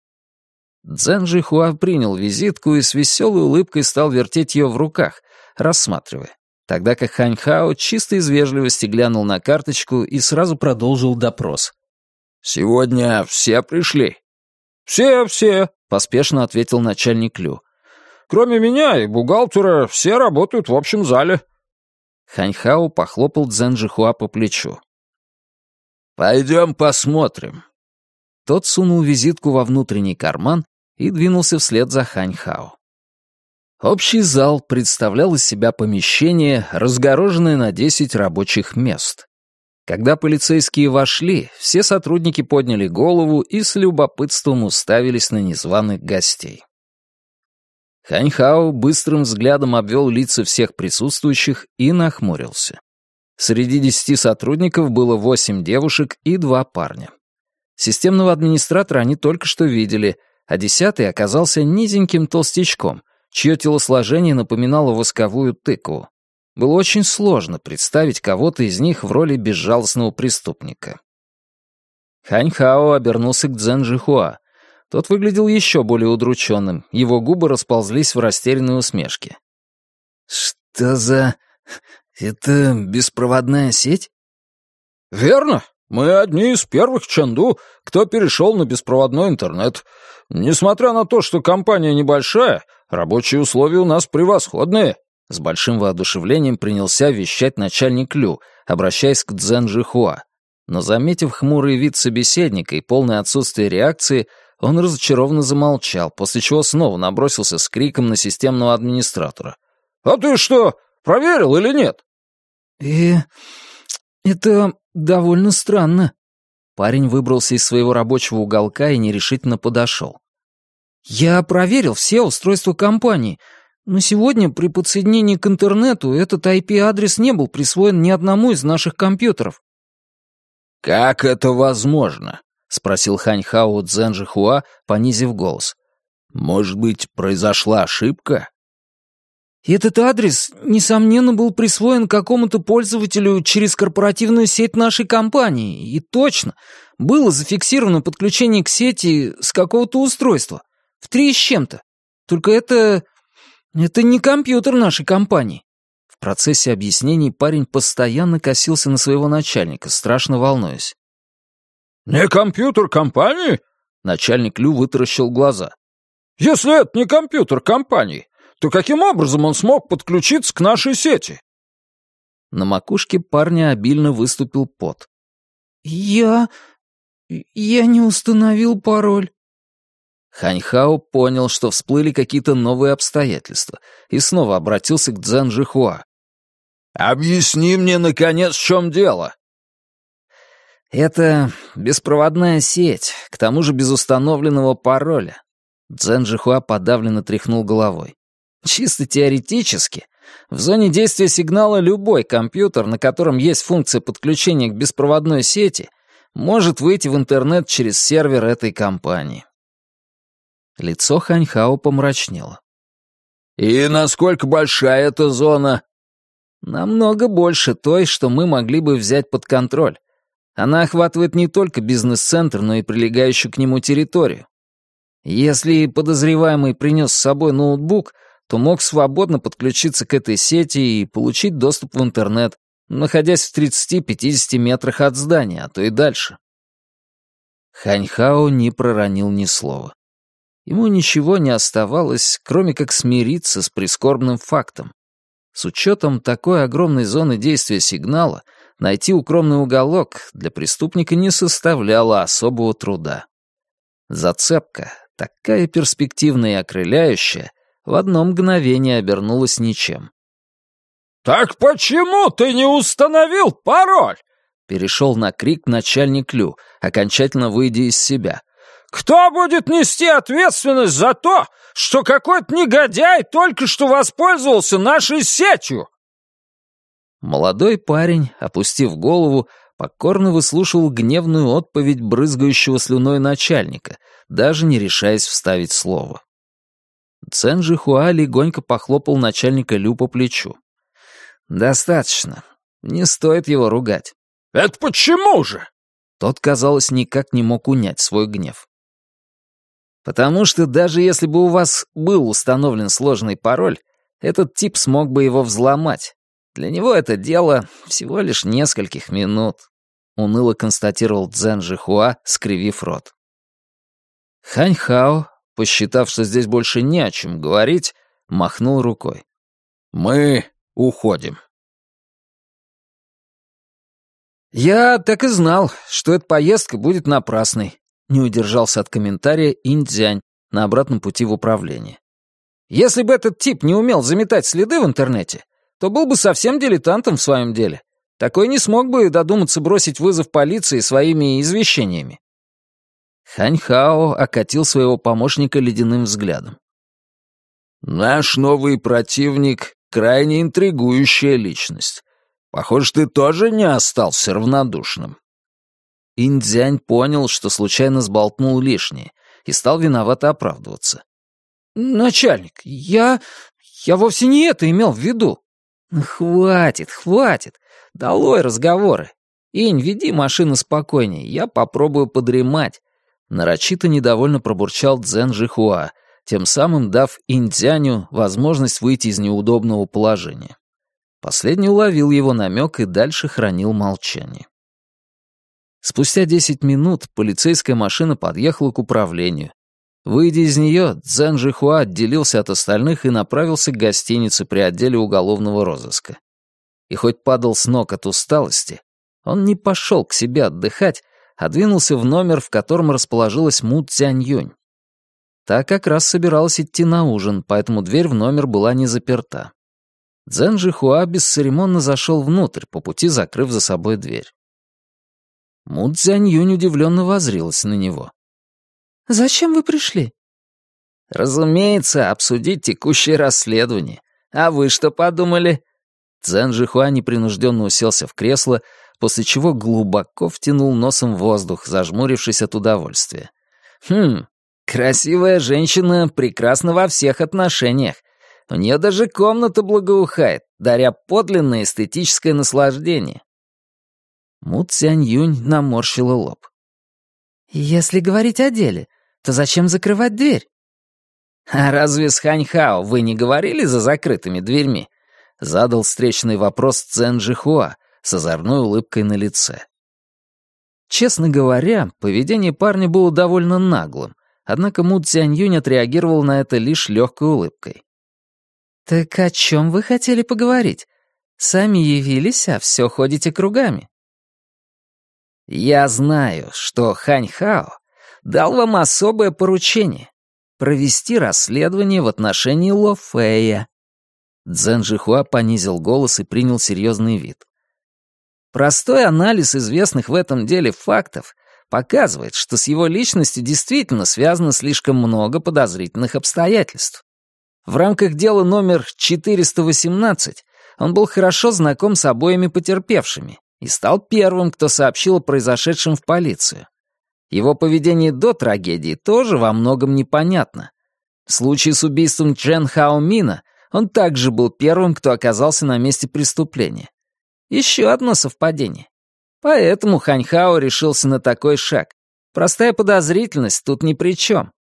Цзэн Жихуа принял визитку и с веселой улыбкой стал вертеть ее в руках, рассматривая, тогда как Хань Хао чисто из вежливости глянул на карточку и сразу продолжил допрос. «Сегодня все пришли?» «Все, все», — поспешно ответил начальник Лю. «Кроме меня и бухгалтера, все работают в общем зале». Ханьхао похлопал Цзэнжихуа по плечу. «Пойдем посмотрим». Тот сунул визитку во внутренний карман и двинулся вслед за Ханьхао. Общий зал представлял из себя помещение, разгороженное на десять рабочих мест. Когда полицейские вошли, все сотрудники подняли голову и с любопытством уставились на незваных гостей. Ханьхао быстрым взглядом обвел лица всех присутствующих и нахмурился. Среди десяти сотрудников было восемь девушек и два парня. Системного администратора они только что видели, а десятый оказался низеньким толстячком, чье телосложение напоминало восковую тыкву. Было очень сложно представить кого-то из них в роли безжалостного преступника. Хань Хао обернулся к Цзэн Жихуа. Тот выглядел еще более удрученным, его губы расползлись в растерянной усмешке. «Что за... это беспроводная сеть?» «Верно. Мы одни из первых Чанду, кто перешел на беспроводной интернет. Несмотря на то, что компания небольшая, рабочие условия у нас превосходные», с большим воодушевлением принялся вещать начальник Лю, обращаясь к Цзэн Жихуа. Но, заметив хмурый вид собеседника и полное отсутствие реакции, он разочарованно замолчал, после чего снова набросился с криком на системного администратора. «А ты что, проверил или нет?» «И... это довольно странно». Парень выбрался из своего рабочего уголка и нерешительно подошел. «Я проверил все устройства компании, но сегодня при подсоединении к интернету этот IP-адрес не был присвоен ни одному из наших компьютеров». «Как это возможно?» — спросил Хань Хао Цзэн понизив голос. «Может быть, произошла ошибка?» Этот адрес, несомненно, был присвоен какому-то пользователю через корпоративную сеть нашей компании. И точно, было зафиксировано подключение к сети с какого-то устройства. В три с чем-то. Только это... это не компьютер нашей компании. В процессе объяснений парень постоянно косился на своего начальника, страшно волнуясь. «Не компьютер компании?» Начальник Лю вытаращил глаза. «Если это не компьютер компании, то каким образом он смог подключиться к нашей сети?» На макушке парня обильно выступил пот. «Я... я не установил пароль». Ханьхао понял, что всплыли какие-то новые обстоятельства, и снова обратился к Цзэн Жихуа. «Объясни мне, наконец, в чем дело?» «Это беспроводная сеть, к тому же без установленного пароля». Цзэн Жихуа подавленно тряхнул головой. «Чисто теоретически, в зоне действия сигнала любой компьютер, на котором есть функция подключения к беспроводной сети, может выйти в интернет через сервер этой компании». Лицо Ханьхао помрачнело. «И насколько большая эта зона?» «Намного больше той, что мы могли бы взять под контроль. Она охватывает не только бизнес-центр, но и прилегающую к нему территорию. Если подозреваемый принес с собой ноутбук, то мог свободно подключиться к этой сети и получить доступ в интернет, находясь в 30-50 метрах от здания, а то и дальше. Ханьхао не проронил ни слова. Ему ничего не оставалось, кроме как смириться с прискорбным фактом. С учетом такой огромной зоны действия сигнала — найти укромный уголок для преступника не составляло особого труда. Зацепка, такая перспективная и окрыляющая, в одно мгновение обернулась ничем. «Так почему ты не установил пароль?» Перешел на крик начальник Лю, окончательно выйдя из себя. «Кто будет нести ответственность за то, что какой-то негодяй только что воспользовался нашей сетью?» Молодой парень, опустив голову, покорно выслушивал гневную отповедь брызгающего слюной начальника, даже не решаясь вставить слово. Цен Жихуа легонько похлопал начальника Лю по плечу. «Достаточно. Не стоит его ругать». «Это почему же?» Тот, казалось, никак не мог унять свой гнев. «Потому что даже если бы у вас был установлен сложный пароль, этот тип смог бы его взломать, для него это дело всего лишь нескольких минут», — уныло констатировал Цзэн Жихуа, скривив рот. Хань Хао, посчитав, что здесь больше не о чем говорить, махнул рукой. «Мы уходим». «Я так и знал, что эта поездка будет напрасной», — не удержался от комментария Индзянь на обратном пути в управление. «Если бы этот тип не умел заметать следы в интернете, то был бы совсем дилетантом в своем деле. Такой не смог бы додуматься бросить вызов полиции своими извещениями. Хань Хао окатил своего помощника ледяным взглядом. «Наш новый противник — крайне интригующая личность. Похоже, ты тоже не остался равнодушным». Индзянь понял, что случайно сболтнул лишнее, и стал виновато оправдываться. «Начальник, я... я вовсе не это имел в виду. «Хватит, хватит! Долой разговоры! Инь, веди машину спокойнее, я попробую подремать!» Нарочито недовольно пробурчал Цзэн Жихуа, тем самым дав Инь-Дзяню возможность выйти из неудобного положения. Последний уловил его намек и дальше хранил молчание. Спустя десять минут полицейская машина подъехала к управлению, Выйдя из нее, Цзэн Жихуа отделился от остальных и направился к гостинице при отделе уголовного розыска. И хоть падал с ног от усталости, он не пошел к себе отдыхать, а двинулся в номер, в котором расположилась Му Цянь Юнь. Та как раз собиралась идти на ужин, поэтому дверь в номер была не заперта. Цзэн Жихуа бесцеремонно зашел внутрь, по пути закрыв за собой дверь. Му Цзянь Юнь удивленно возрилась на него. «Зачем вы пришли?» «Разумеется, обсудить текущее расследование. А вы что подумали?» Цзэн Жихуа непринужденно уселся в кресло, после чего глубоко втянул носом воздух, зажмурившись от удовольствия. «Хм, красивая женщина прекрасна во всех отношениях. У нее даже комната благоухает, даря подлинное эстетическое наслаждение». Му Цянь Юнь наморщила лоб. «Если говорить о деле, то зачем закрывать дверь?» «А разве с Ханьхао вы не говорили за закрытыми дверьми?» Задал встречный вопрос Цзэн Жихуа с озорной улыбкой на лице. Честно говоря, поведение парня было довольно наглым, однако Му Цзянь отреагировал на это лишь легкой улыбкой. «Так о чем вы хотели поговорить? Сами явились, а все ходите кругами». «Я знаю, что Хань Хао дал вам особое поручение — провести расследование в отношении Ло Фэя». Цзэн Жихуа понизил голос и принял серьезный вид. Простой анализ известных в этом деле фактов показывает, что с его личностью действительно связано слишком много подозрительных обстоятельств. В рамках дела номер 418 он был хорошо знаком с обоими потерпевшими и стал первым, кто сообщил о произошедшем в полицию. Его поведение до трагедии тоже во многом непонятно. В случае с убийством Чжэн Хаомина он также был первым, кто оказался на месте преступления. Еще одно совпадение. Поэтому Ханьхао решился на такой шаг. Простая подозрительность тут ни при чем.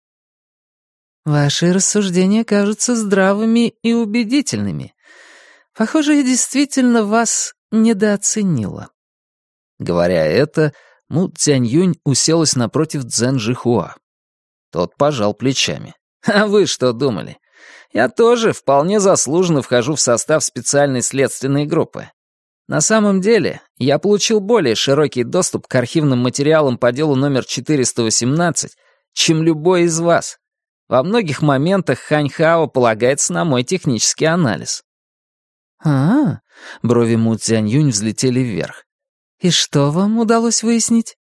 Ваши рассуждения кажутся здравыми и убедительными. Похоже, я действительно вас недооценила. Говоря это, Му Цянь уселась напротив Цзэн Жихуа. Тот пожал плечами. «А вы что думали? Я тоже вполне заслуженно вхожу в состав специальной следственной группы. На самом деле, я получил более широкий доступ к архивным материалам по делу номер 418, чем любой из вас. Во многих моментах Хань Хао полагается на мой технический анализ. А, -а, -а брови Му Цзянь взлетели вверх. И что вам удалось выяснить?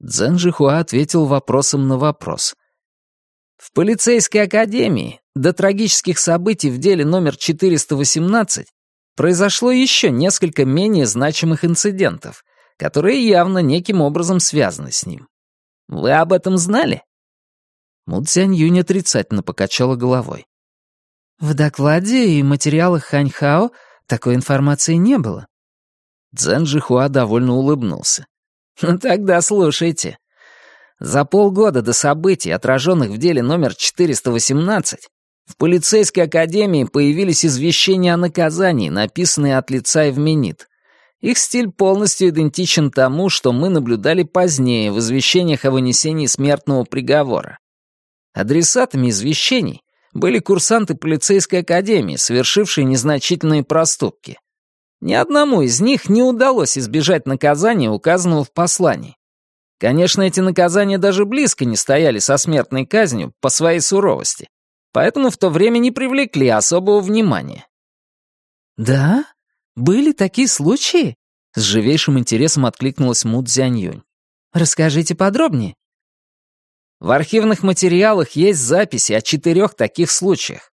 Цзэн Жихуа ответил вопросом на вопрос. В полицейской академии до трагических событий в деле номер 418 произошло еще несколько менее значимых инцидентов, которые явно неким образом связаны с ним. Вы об этом знали?» Му Цянь Юнь отрицательно покачала головой. «В докладе и материалах Ханьхао такой информации не было». Цзэн Жихуа довольно улыбнулся. «Ну тогда слушайте. За полгода до событий, отраженных в деле номер 418, в полицейской академии появились извещения о наказании, написанные от лица Эвменит. Их стиль полностью идентичен тому, что мы наблюдали позднее в извещениях о вынесении смертного приговора. Адресатами извещений были курсанты полицейской академии, совершившие незначительные проступки. Ни одному из них не удалось избежать наказания, указанного в послании. Конечно, эти наказания даже близко не стояли со смертной казнью по своей суровости, поэтому в то время не привлекли особого внимания. «Да? Были такие случаи?» — с живейшим интересом откликнулась Му Цзяньюнь. «Расскажите подробнее». В архивных материалах есть записи о четырех таких случаях.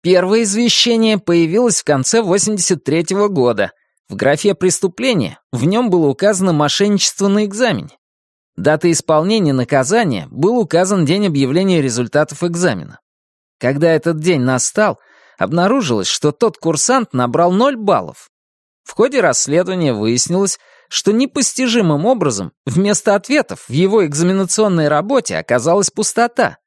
Первое извещение появилось в конце 83-го года. В графе «Преступление» в нем было указано мошенничество на экзамене. Дата исполнения наказания был указан день объявления результатов экзамена. Когда этот день настал, обнаружилось, что тот курсант набрал 0 баллов. В ходе расследования выяснилось, что непостижимым образом вместо ответов в его экзаменационной работе оказалась пустота.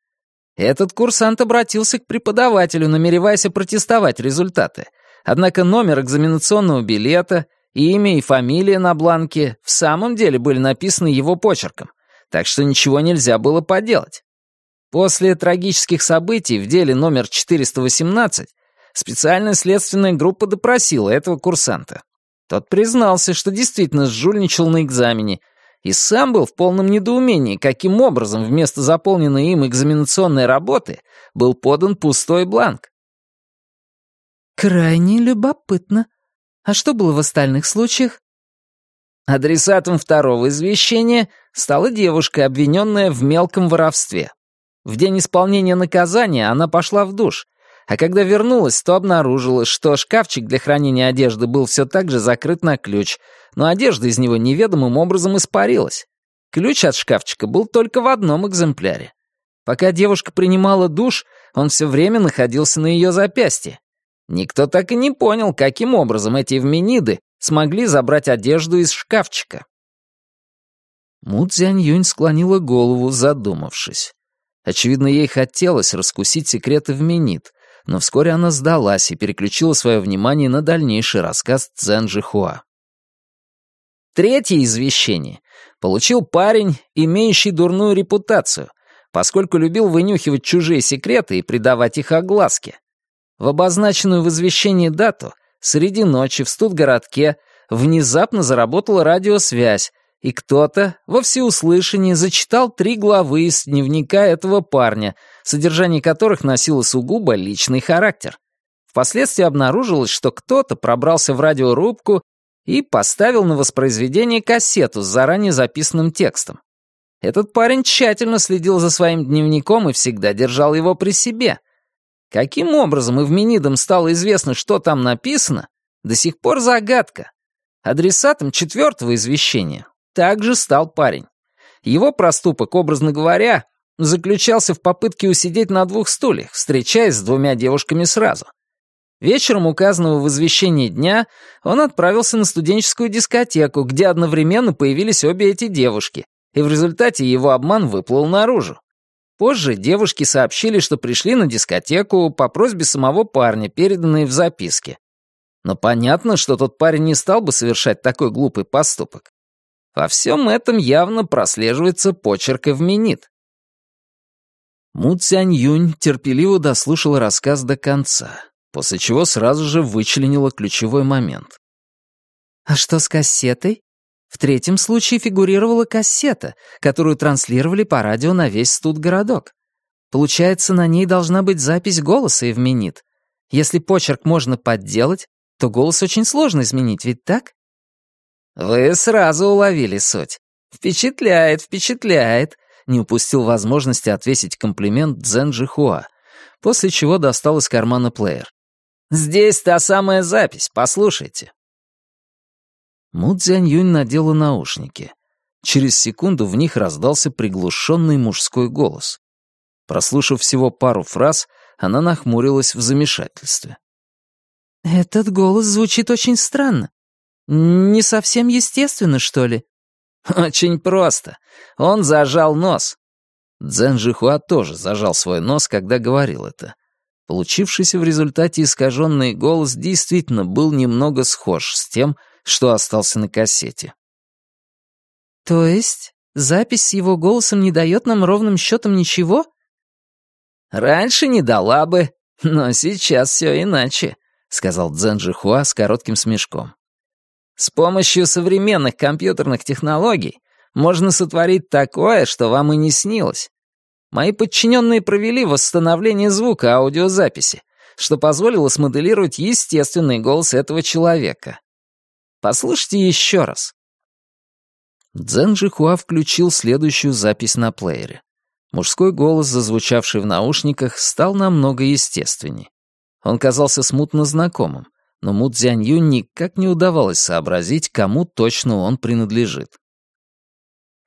Этот курсант обратился к преподавателю, намереваясь опротестовать результаты. Однако номер экзаменационного билета, имя и фамилия на бланке в самом деле были написаны его почерком, так что ничего нельзя было поделать. После трагических событий в деле номер 418 специальная следственная группа допросила этого курсанта. Тот признался, что действительно сжульничал на экзамене, и сам был в полном недоумении, каким образом вместо заполненной им экзаменационной работы был подан пустой бланк. «Крайне любопытно. А что было в остальных случаях?» Адресатом второго извещения стала девушка, обвиненная в мелком воровстве. В день исполнения наказания она пошла в душ, а когда вернулась, то обнаружила, что шкафчик для хранения одежды был все так же закрыт на ключ, но одежда из него неведомым образом испарилась. Ключ от шкафчика был только в одном экземпляре. Пока девушка принимала душ, он все время находился на ее запястье. Никто так и не понял, каким образом эти эвмениды смогли забрать одежду из шкафчика. Му Цзянь-Юнь склонила голову, задумавшись. Очевидно, ей хотелось раскусить секреты в Минит, но вскоре она сдалась и переключила свое внимание на дальнейший рассказ Цзэн Жихуа. Третье извещение получил парень, имеющий дурную репутацию, поскольку любил вынюхивать чужие секреты и придавать их огласке. В обозначенную в извещении дату, среди ночи в студгородке, внезапно заработала радиосвязь, и кто-то во всеуслышание зачитал три главы из дневника этого парня, содержание которых носило сугубо личный характер. Впоследствии обнаружилось, что кто-то пробрался в радиорубку и поставил на воспроизведение кассету с заранее записанным текстом. Этот парень тщательно следил за своим дневником и всегда держал его при себе. Каким образом Эвменидам стало известно, что там написано, до сих пор загадка. Адресатом четвертого извещения также стал парень. Его проступок, образно говоря, заключался в попытке усидеть на двух стульях, встречаясь с двумя девушками сразу. Вечером указанного в извещении дня он отправился на студенческую дискотеку, где одновременно появились обе эти девушки, и в результате его обман выплыл наружу. Позже девушки сообщили, что пришли на дискотеку по просьбе самого парня, переданной в записке. Но понятно, что тот парень не стал бы совершать такой глупый поступок. Во всем этом явно прослеживается почерк Эвменит. Му Цянь Юнь терпеливо дослушала рассказ до конца, после чего сразу же вычленила ключевой момент. «А что с кассетой?» В третьем случае фигурировала кассета, которую транслировали по радио на весь студгородок. Получается, на ней должна быть запись голоса Эвменит. Если почерк можно подделать, то голос очень сложно изменить, ведь так? «Вы сразу уловили суть. Впечатляет, впечатляет», — не упустил возможности отвесить комплимент Цзэн Жихуа, после чего достал из кармана плеер. «Здесь та самая запись, послушайте». Му Цзянь Юнь надела наушники. Через секунду в них раздался приглушенный мужской голос. Прослушав всего пару фраз, она нахмурилась в замешательстве. «Этот голос звучит очень странно. Не совсем естественно, что ли?» «Очень просто. Он зажал нос». Цзэн Жихуа тоже зажал свой нос, когда говорил это. Получившийся в результате искаженный голос действительно был немного схож с тем, что остался на кассете. «То есть запись с его голосом не дает нам ровным счетом ничего?» «Раньше не дала бы, но сейчас все иначе», — сказал Цзэн Жихуа с коротким смешком. С помощью современных компьютерных технологий можно сотворить такое, что вам и не снилось. Мои подчиненные провели восстановление звука аудиозаписи, что позволило смоделировать естественный голос этого человека. Послушайте еще раз. Цзэн Жихуа включил следующую запись на плеере. Мужской голос, зазвучавший в наушниках, стал намного естественней. Он казался смутно знакомым, но Му Цзянью никак не удавалось сообразить, кому точно он принадлежит.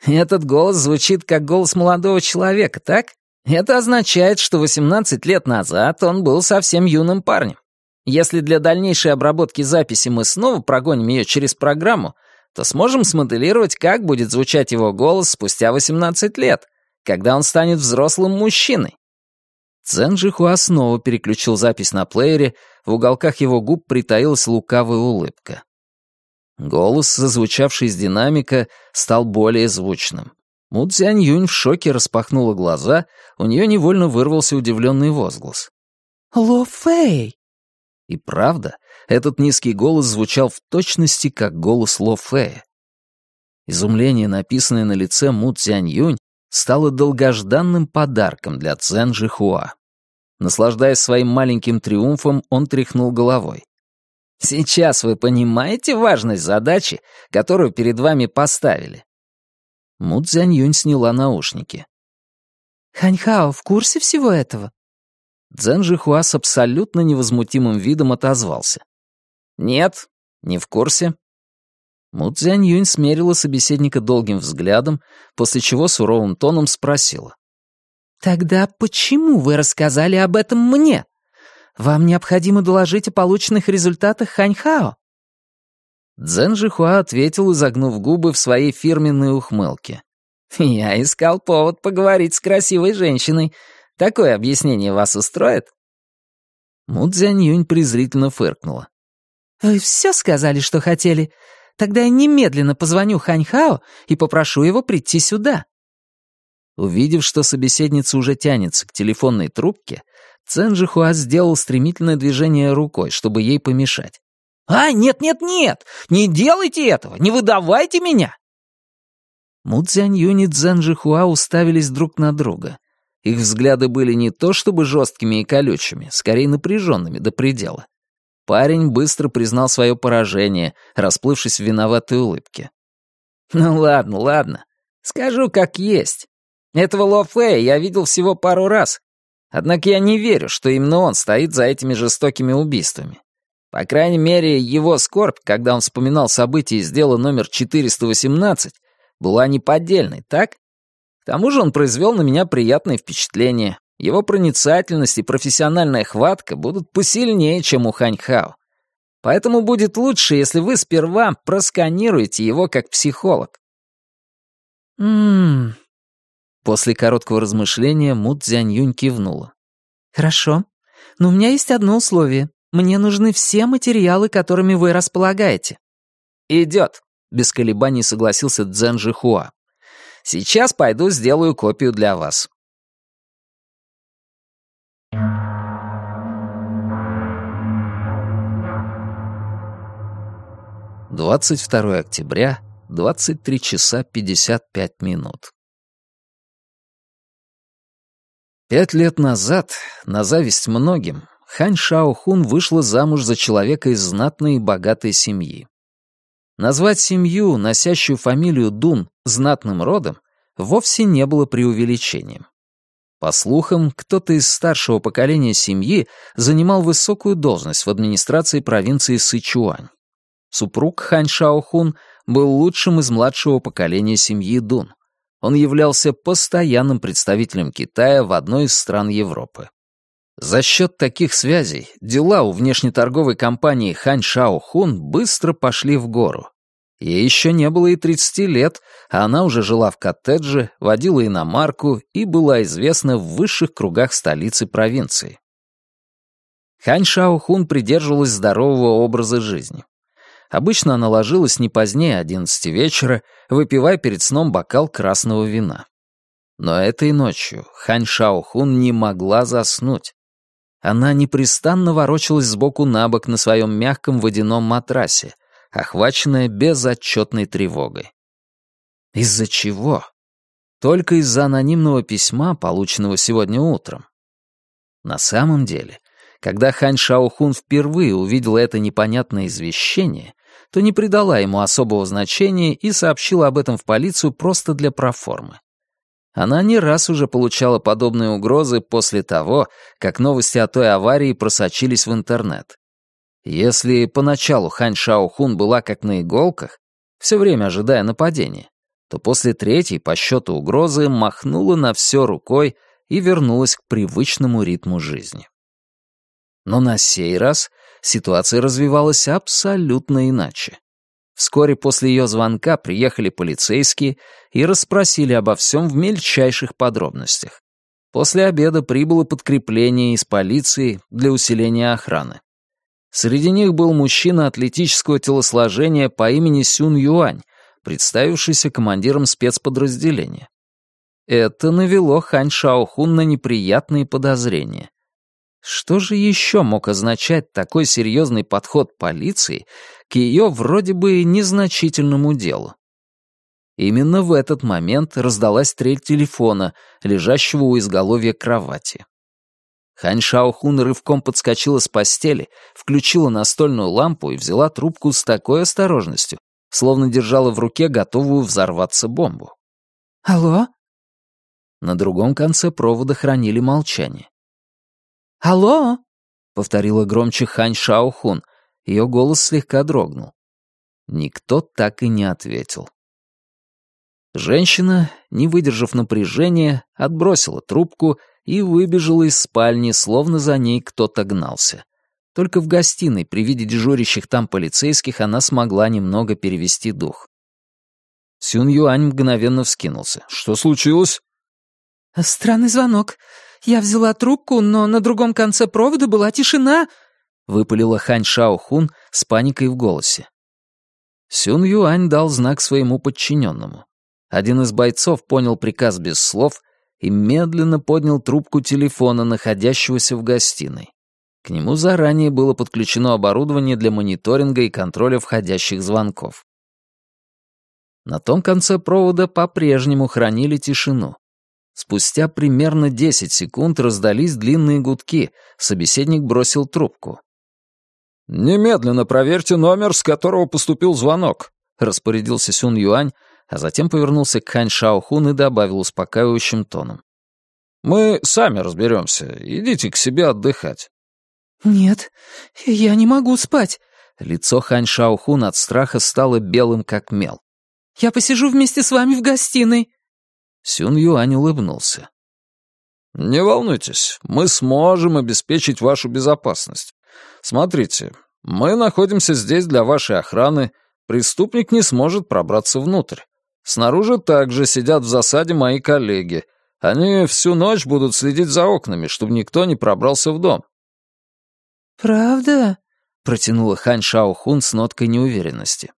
«Этот голос звучит как голос молодого человека, так? Это означает, что 18 лет назад он был совсем юным парнем. Если для дальнейшей обработки записи мы снова прогоним ее через программу, то сможем смоделировать, как будет звучать его голос спустя 18 лет, когда он станет взрослым мужчиной. Цзэн снова переключил запись на плеере, в уголках его губ притаилась лукавая улыбка. Голос, зазвучавший из динамика, стал более звучным. Му Цзянь Юнь в шоке распахнула глаза, у нее невольно вырвался удивленный возглас. «Ло Фэй!» И правда, этот низкий голос звучал в точности как голос Ло Фэя. Изумление, написанное на лице Му Цзянь-Юнь, стало долгожданным подарком для Цзэн Жихуа. Наслаждаясь своим маленьким триумфом, он тряхнул головой. «Сейчас вы понимаете важность задачи, которую перед вами поставили?» Му Цзянь-Юнь сняла наушники. «Ханьхао в курсе всего этого?» Цзэн Жихуа с абсолютно невозмутимым видом отозвался. «Нет, не в курсе. Му Цзянь Юнь смерила собеседника долгим взглядом, после чего суровым тоном спросила. «Тогда почему вы рассказали об этом мне? Вам необходимо доложить о полученных результатах Ханьхао?» Цзэн Жихуа ответил, изогнув губы в своей фирменной ухмылке. «Я искал повод поговорить с красивой женщиной. Такое объяснение вас устроит?» Му Цзянь Юнь презрительно фыркнула. «Вы все сказали, что хотели. Тогда я немедленно позвоню Ханьхао и попрошу его прийти сюда». Увидев, что собеседница уже тянется к телефонной трубке, Цен Жихуа сделал стремительное движение рукой, чтобы ей помешать. «А, нет-нет-нет! Не делайте этого! Не выдавайте меня!» Му Цзянь и Цзэн Жихуа уставились друг на друга. Их взгляды были не то чтобы жесткими и колючими, скорее напряженными до предела. Парень быстро признал свое поражение, расплывшись в виноватой улыбке. «Ну ладно, ладно. Скажу как есть. Этого Ло Фея я видел всего пару раз. Однако я не верю, что именно он стоит за этими жестокими убийствами. По крайней мере, его скорбь, когда он вспоминал события из дела номер 418, была неподдельной, так? К тому же он произвел на меня приятное впечатление, его проницательность и профессиональная хватка будут посильнее, чем у Ханьхао. Поэтому будет лучше, если вы сперва просканируете его как психолог. «Ммм...» После короткого размышления Му Цзянь кивнула. «Хорошо. Но у меня есть одно условие. Мне нужны все материалы, которыми вы располагаете». «Идет», — без колебаний согласился Цзэн Жихуа. «Сейчас пойду сделаю копию для вас. 22 октября, 23 часа 55 минут. Пять лет назад, на зависть многим, Хань Шаохун вышла замуж за человека из знатной и богатой семьи. Назвать семью, носящую фамилию Дун, знатным родом, вовсе не было преувеличением. По слухам, кто-то из старшего поколения семьи занимал высокую должность в администрации провинции Сычуань. Супруг Хань Шаохун был лучшим из младшего поколения семьи Дун. Он являлся постоянным представителем Китая в одной из стран Европы. За счет таких связей дела у внешнеторговой компании Хань Шаохун быстро пошли в гору. Ей еще не было и 30 лет, а она уже жила в коттедже, водила иномарку и была известна в высших кругах столицы провинции. Хань Шаохун придерживалась здорового образа жизни. Обычно она ложилась не позднее одиннадцати вечера, выпивая перед сном бокал красного вина. Но этой ночью Хань Шаохун не могла заснуть. Она непрестанно ворочалась сбоку на бок на своем мягком водяном матрасе, охваченная безотчетной тревогой. Из-за чего? Только из-за анонимного письма, полученного сегодня утром. На самом деле, когда Хань Шаохун впервые увидела это непонятное извещение, то не придала ему особого значения и сообщила об этом в полицию просто для проформы. Она не раз уже получала подобные угрозы после того, как новости о той аварии просочились в интернет. Если поначалу Хань Шаохун была как на иголках, все время ожидая нападения, то после третьей по счету угрозы махнула на все рукой и вернулась к привычному ритму жизни. Но на сей раз ситуация развивалась абсолютно иначе. Вскоре после ее звонка приехали полицейские и расспросили обо всем в мельчайших подробностях. После обеда прибыло подкрепление из полиции для усиления охраны. Среди них был мужчина атлетического телосложения по имени Сюн Юань, представившийся командиром спецподразделения. Это навело Хань Шаохун на неприятные подозрения. Что же еще мог означать такой серьезный подход полиции к ее вроде бы незначительному делу? Именно в этот момент раздалась трель телефона, лежащего у изголовья кровати. Хань Шаохун рывком подскочила с постели, включила настольную лампу и взяла трубку с такой осторожностью, словно держала в руке готовую взорваться бомбу. «Алло?» На другом конце провода хранили молчание. «Алло?» — повторила громче Хань Шаохун. Ее голос слегка дрогнул. Никто так и не ответил. Женщина, не выдержав напряжения, отбросила трубку и выбежала из спальни, словно за ней кто-то гнался. Только в гостиной при виде дежурящих там полицейских она смогла немного перевести дух. Сюн Юань мгновенно вскинулся. «Что случилось?» «Странный звонок. Я взяла трубку, но на другом конце провода была тишина», — выпалила Хань Шао Хун с паникой в голосе. Сюн Юань дал знак своему подчиненному. Один из бойцов понял приказ без слов и медленно поднял трубку телефона, находящегося в гостиной. К нему заранее было подключено оборудование для мониторинга и контроля входящих звонков. На том конце провода по-прежнему хранили тишину. Спустя примерно 10 секунд раздались длинные гудки, собеседник бросил трубку. «Немедленно проверьте номер, с которого поступил звонок», — распорядился Сюн Юань, а затем повернулся к Хань Шаохун и добавил успокаивающим тоном. «Мы сами разберемся. Идите к себе отдыхать». «Нет, я не могу спать». Лицо Хань Шаохун от страха стало белым, как мел. «Я посижу вместе с вами в гостиной». Сюн Юань улыбнулся. «Не волнуйтесь, мы сможем обеспечить вашу безопасность. Смотрите, мы находимся здесь для вашей охраны, преступник не сможет пробраться внутрь. Снаружи также сидят в засаде мои коллеги. Они всю ночь будут следить за окнами, чтобы никто не пробрался в дом». «Правда?» — протянула Хань Шаохун с ноткой неуверенности.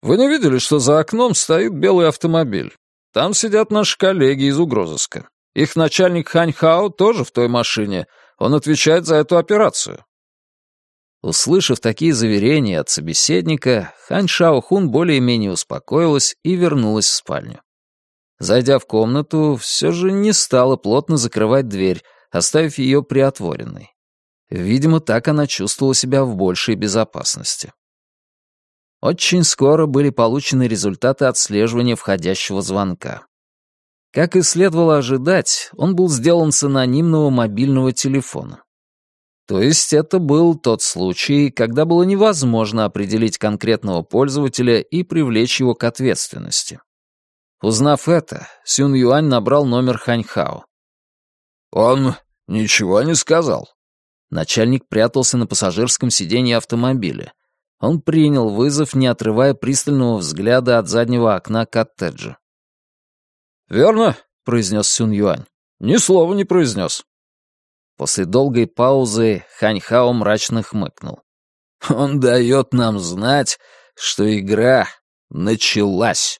«Вы не видели, что за окном стоит белый автомобиль? Там сидят наши коллеги из угрозыска. Их начальник Хань Хао тоже в той машине. Он отвечает за эту операцию. Услышав такие заверения от собеседника, Хань Шаохун более-менее успокоилась и вернулась в спальню. Зайдя в комнату, все же не стала плотно закрывать дверь, оставив ее приотворенной. Видимо, так она чувствовала себя в большей безопасности. Очень скоро были получены результаты отслеживания входящего звонка. Как и следовало ожидать, он был сделан с анонимного мобильного телефона. То есть это был тот случай, когда было невозможно определить конкретного пользователя и привлечь его к ответственности. Узнав это, Сюн Юань набрал номер Ханьхао. «Он ничего не сказал». Начальник прятался на пассажирском сиденье автомобиля. Он принял вызов, не отрывая пристального взгляда от заднего окна коттеджа. «Верно», — произнес Сюн Юань. «Ни слова не произнес». После долгой паузы Ханьхао мрачно хмыкнул. «Он дает нам знать, что игра началась».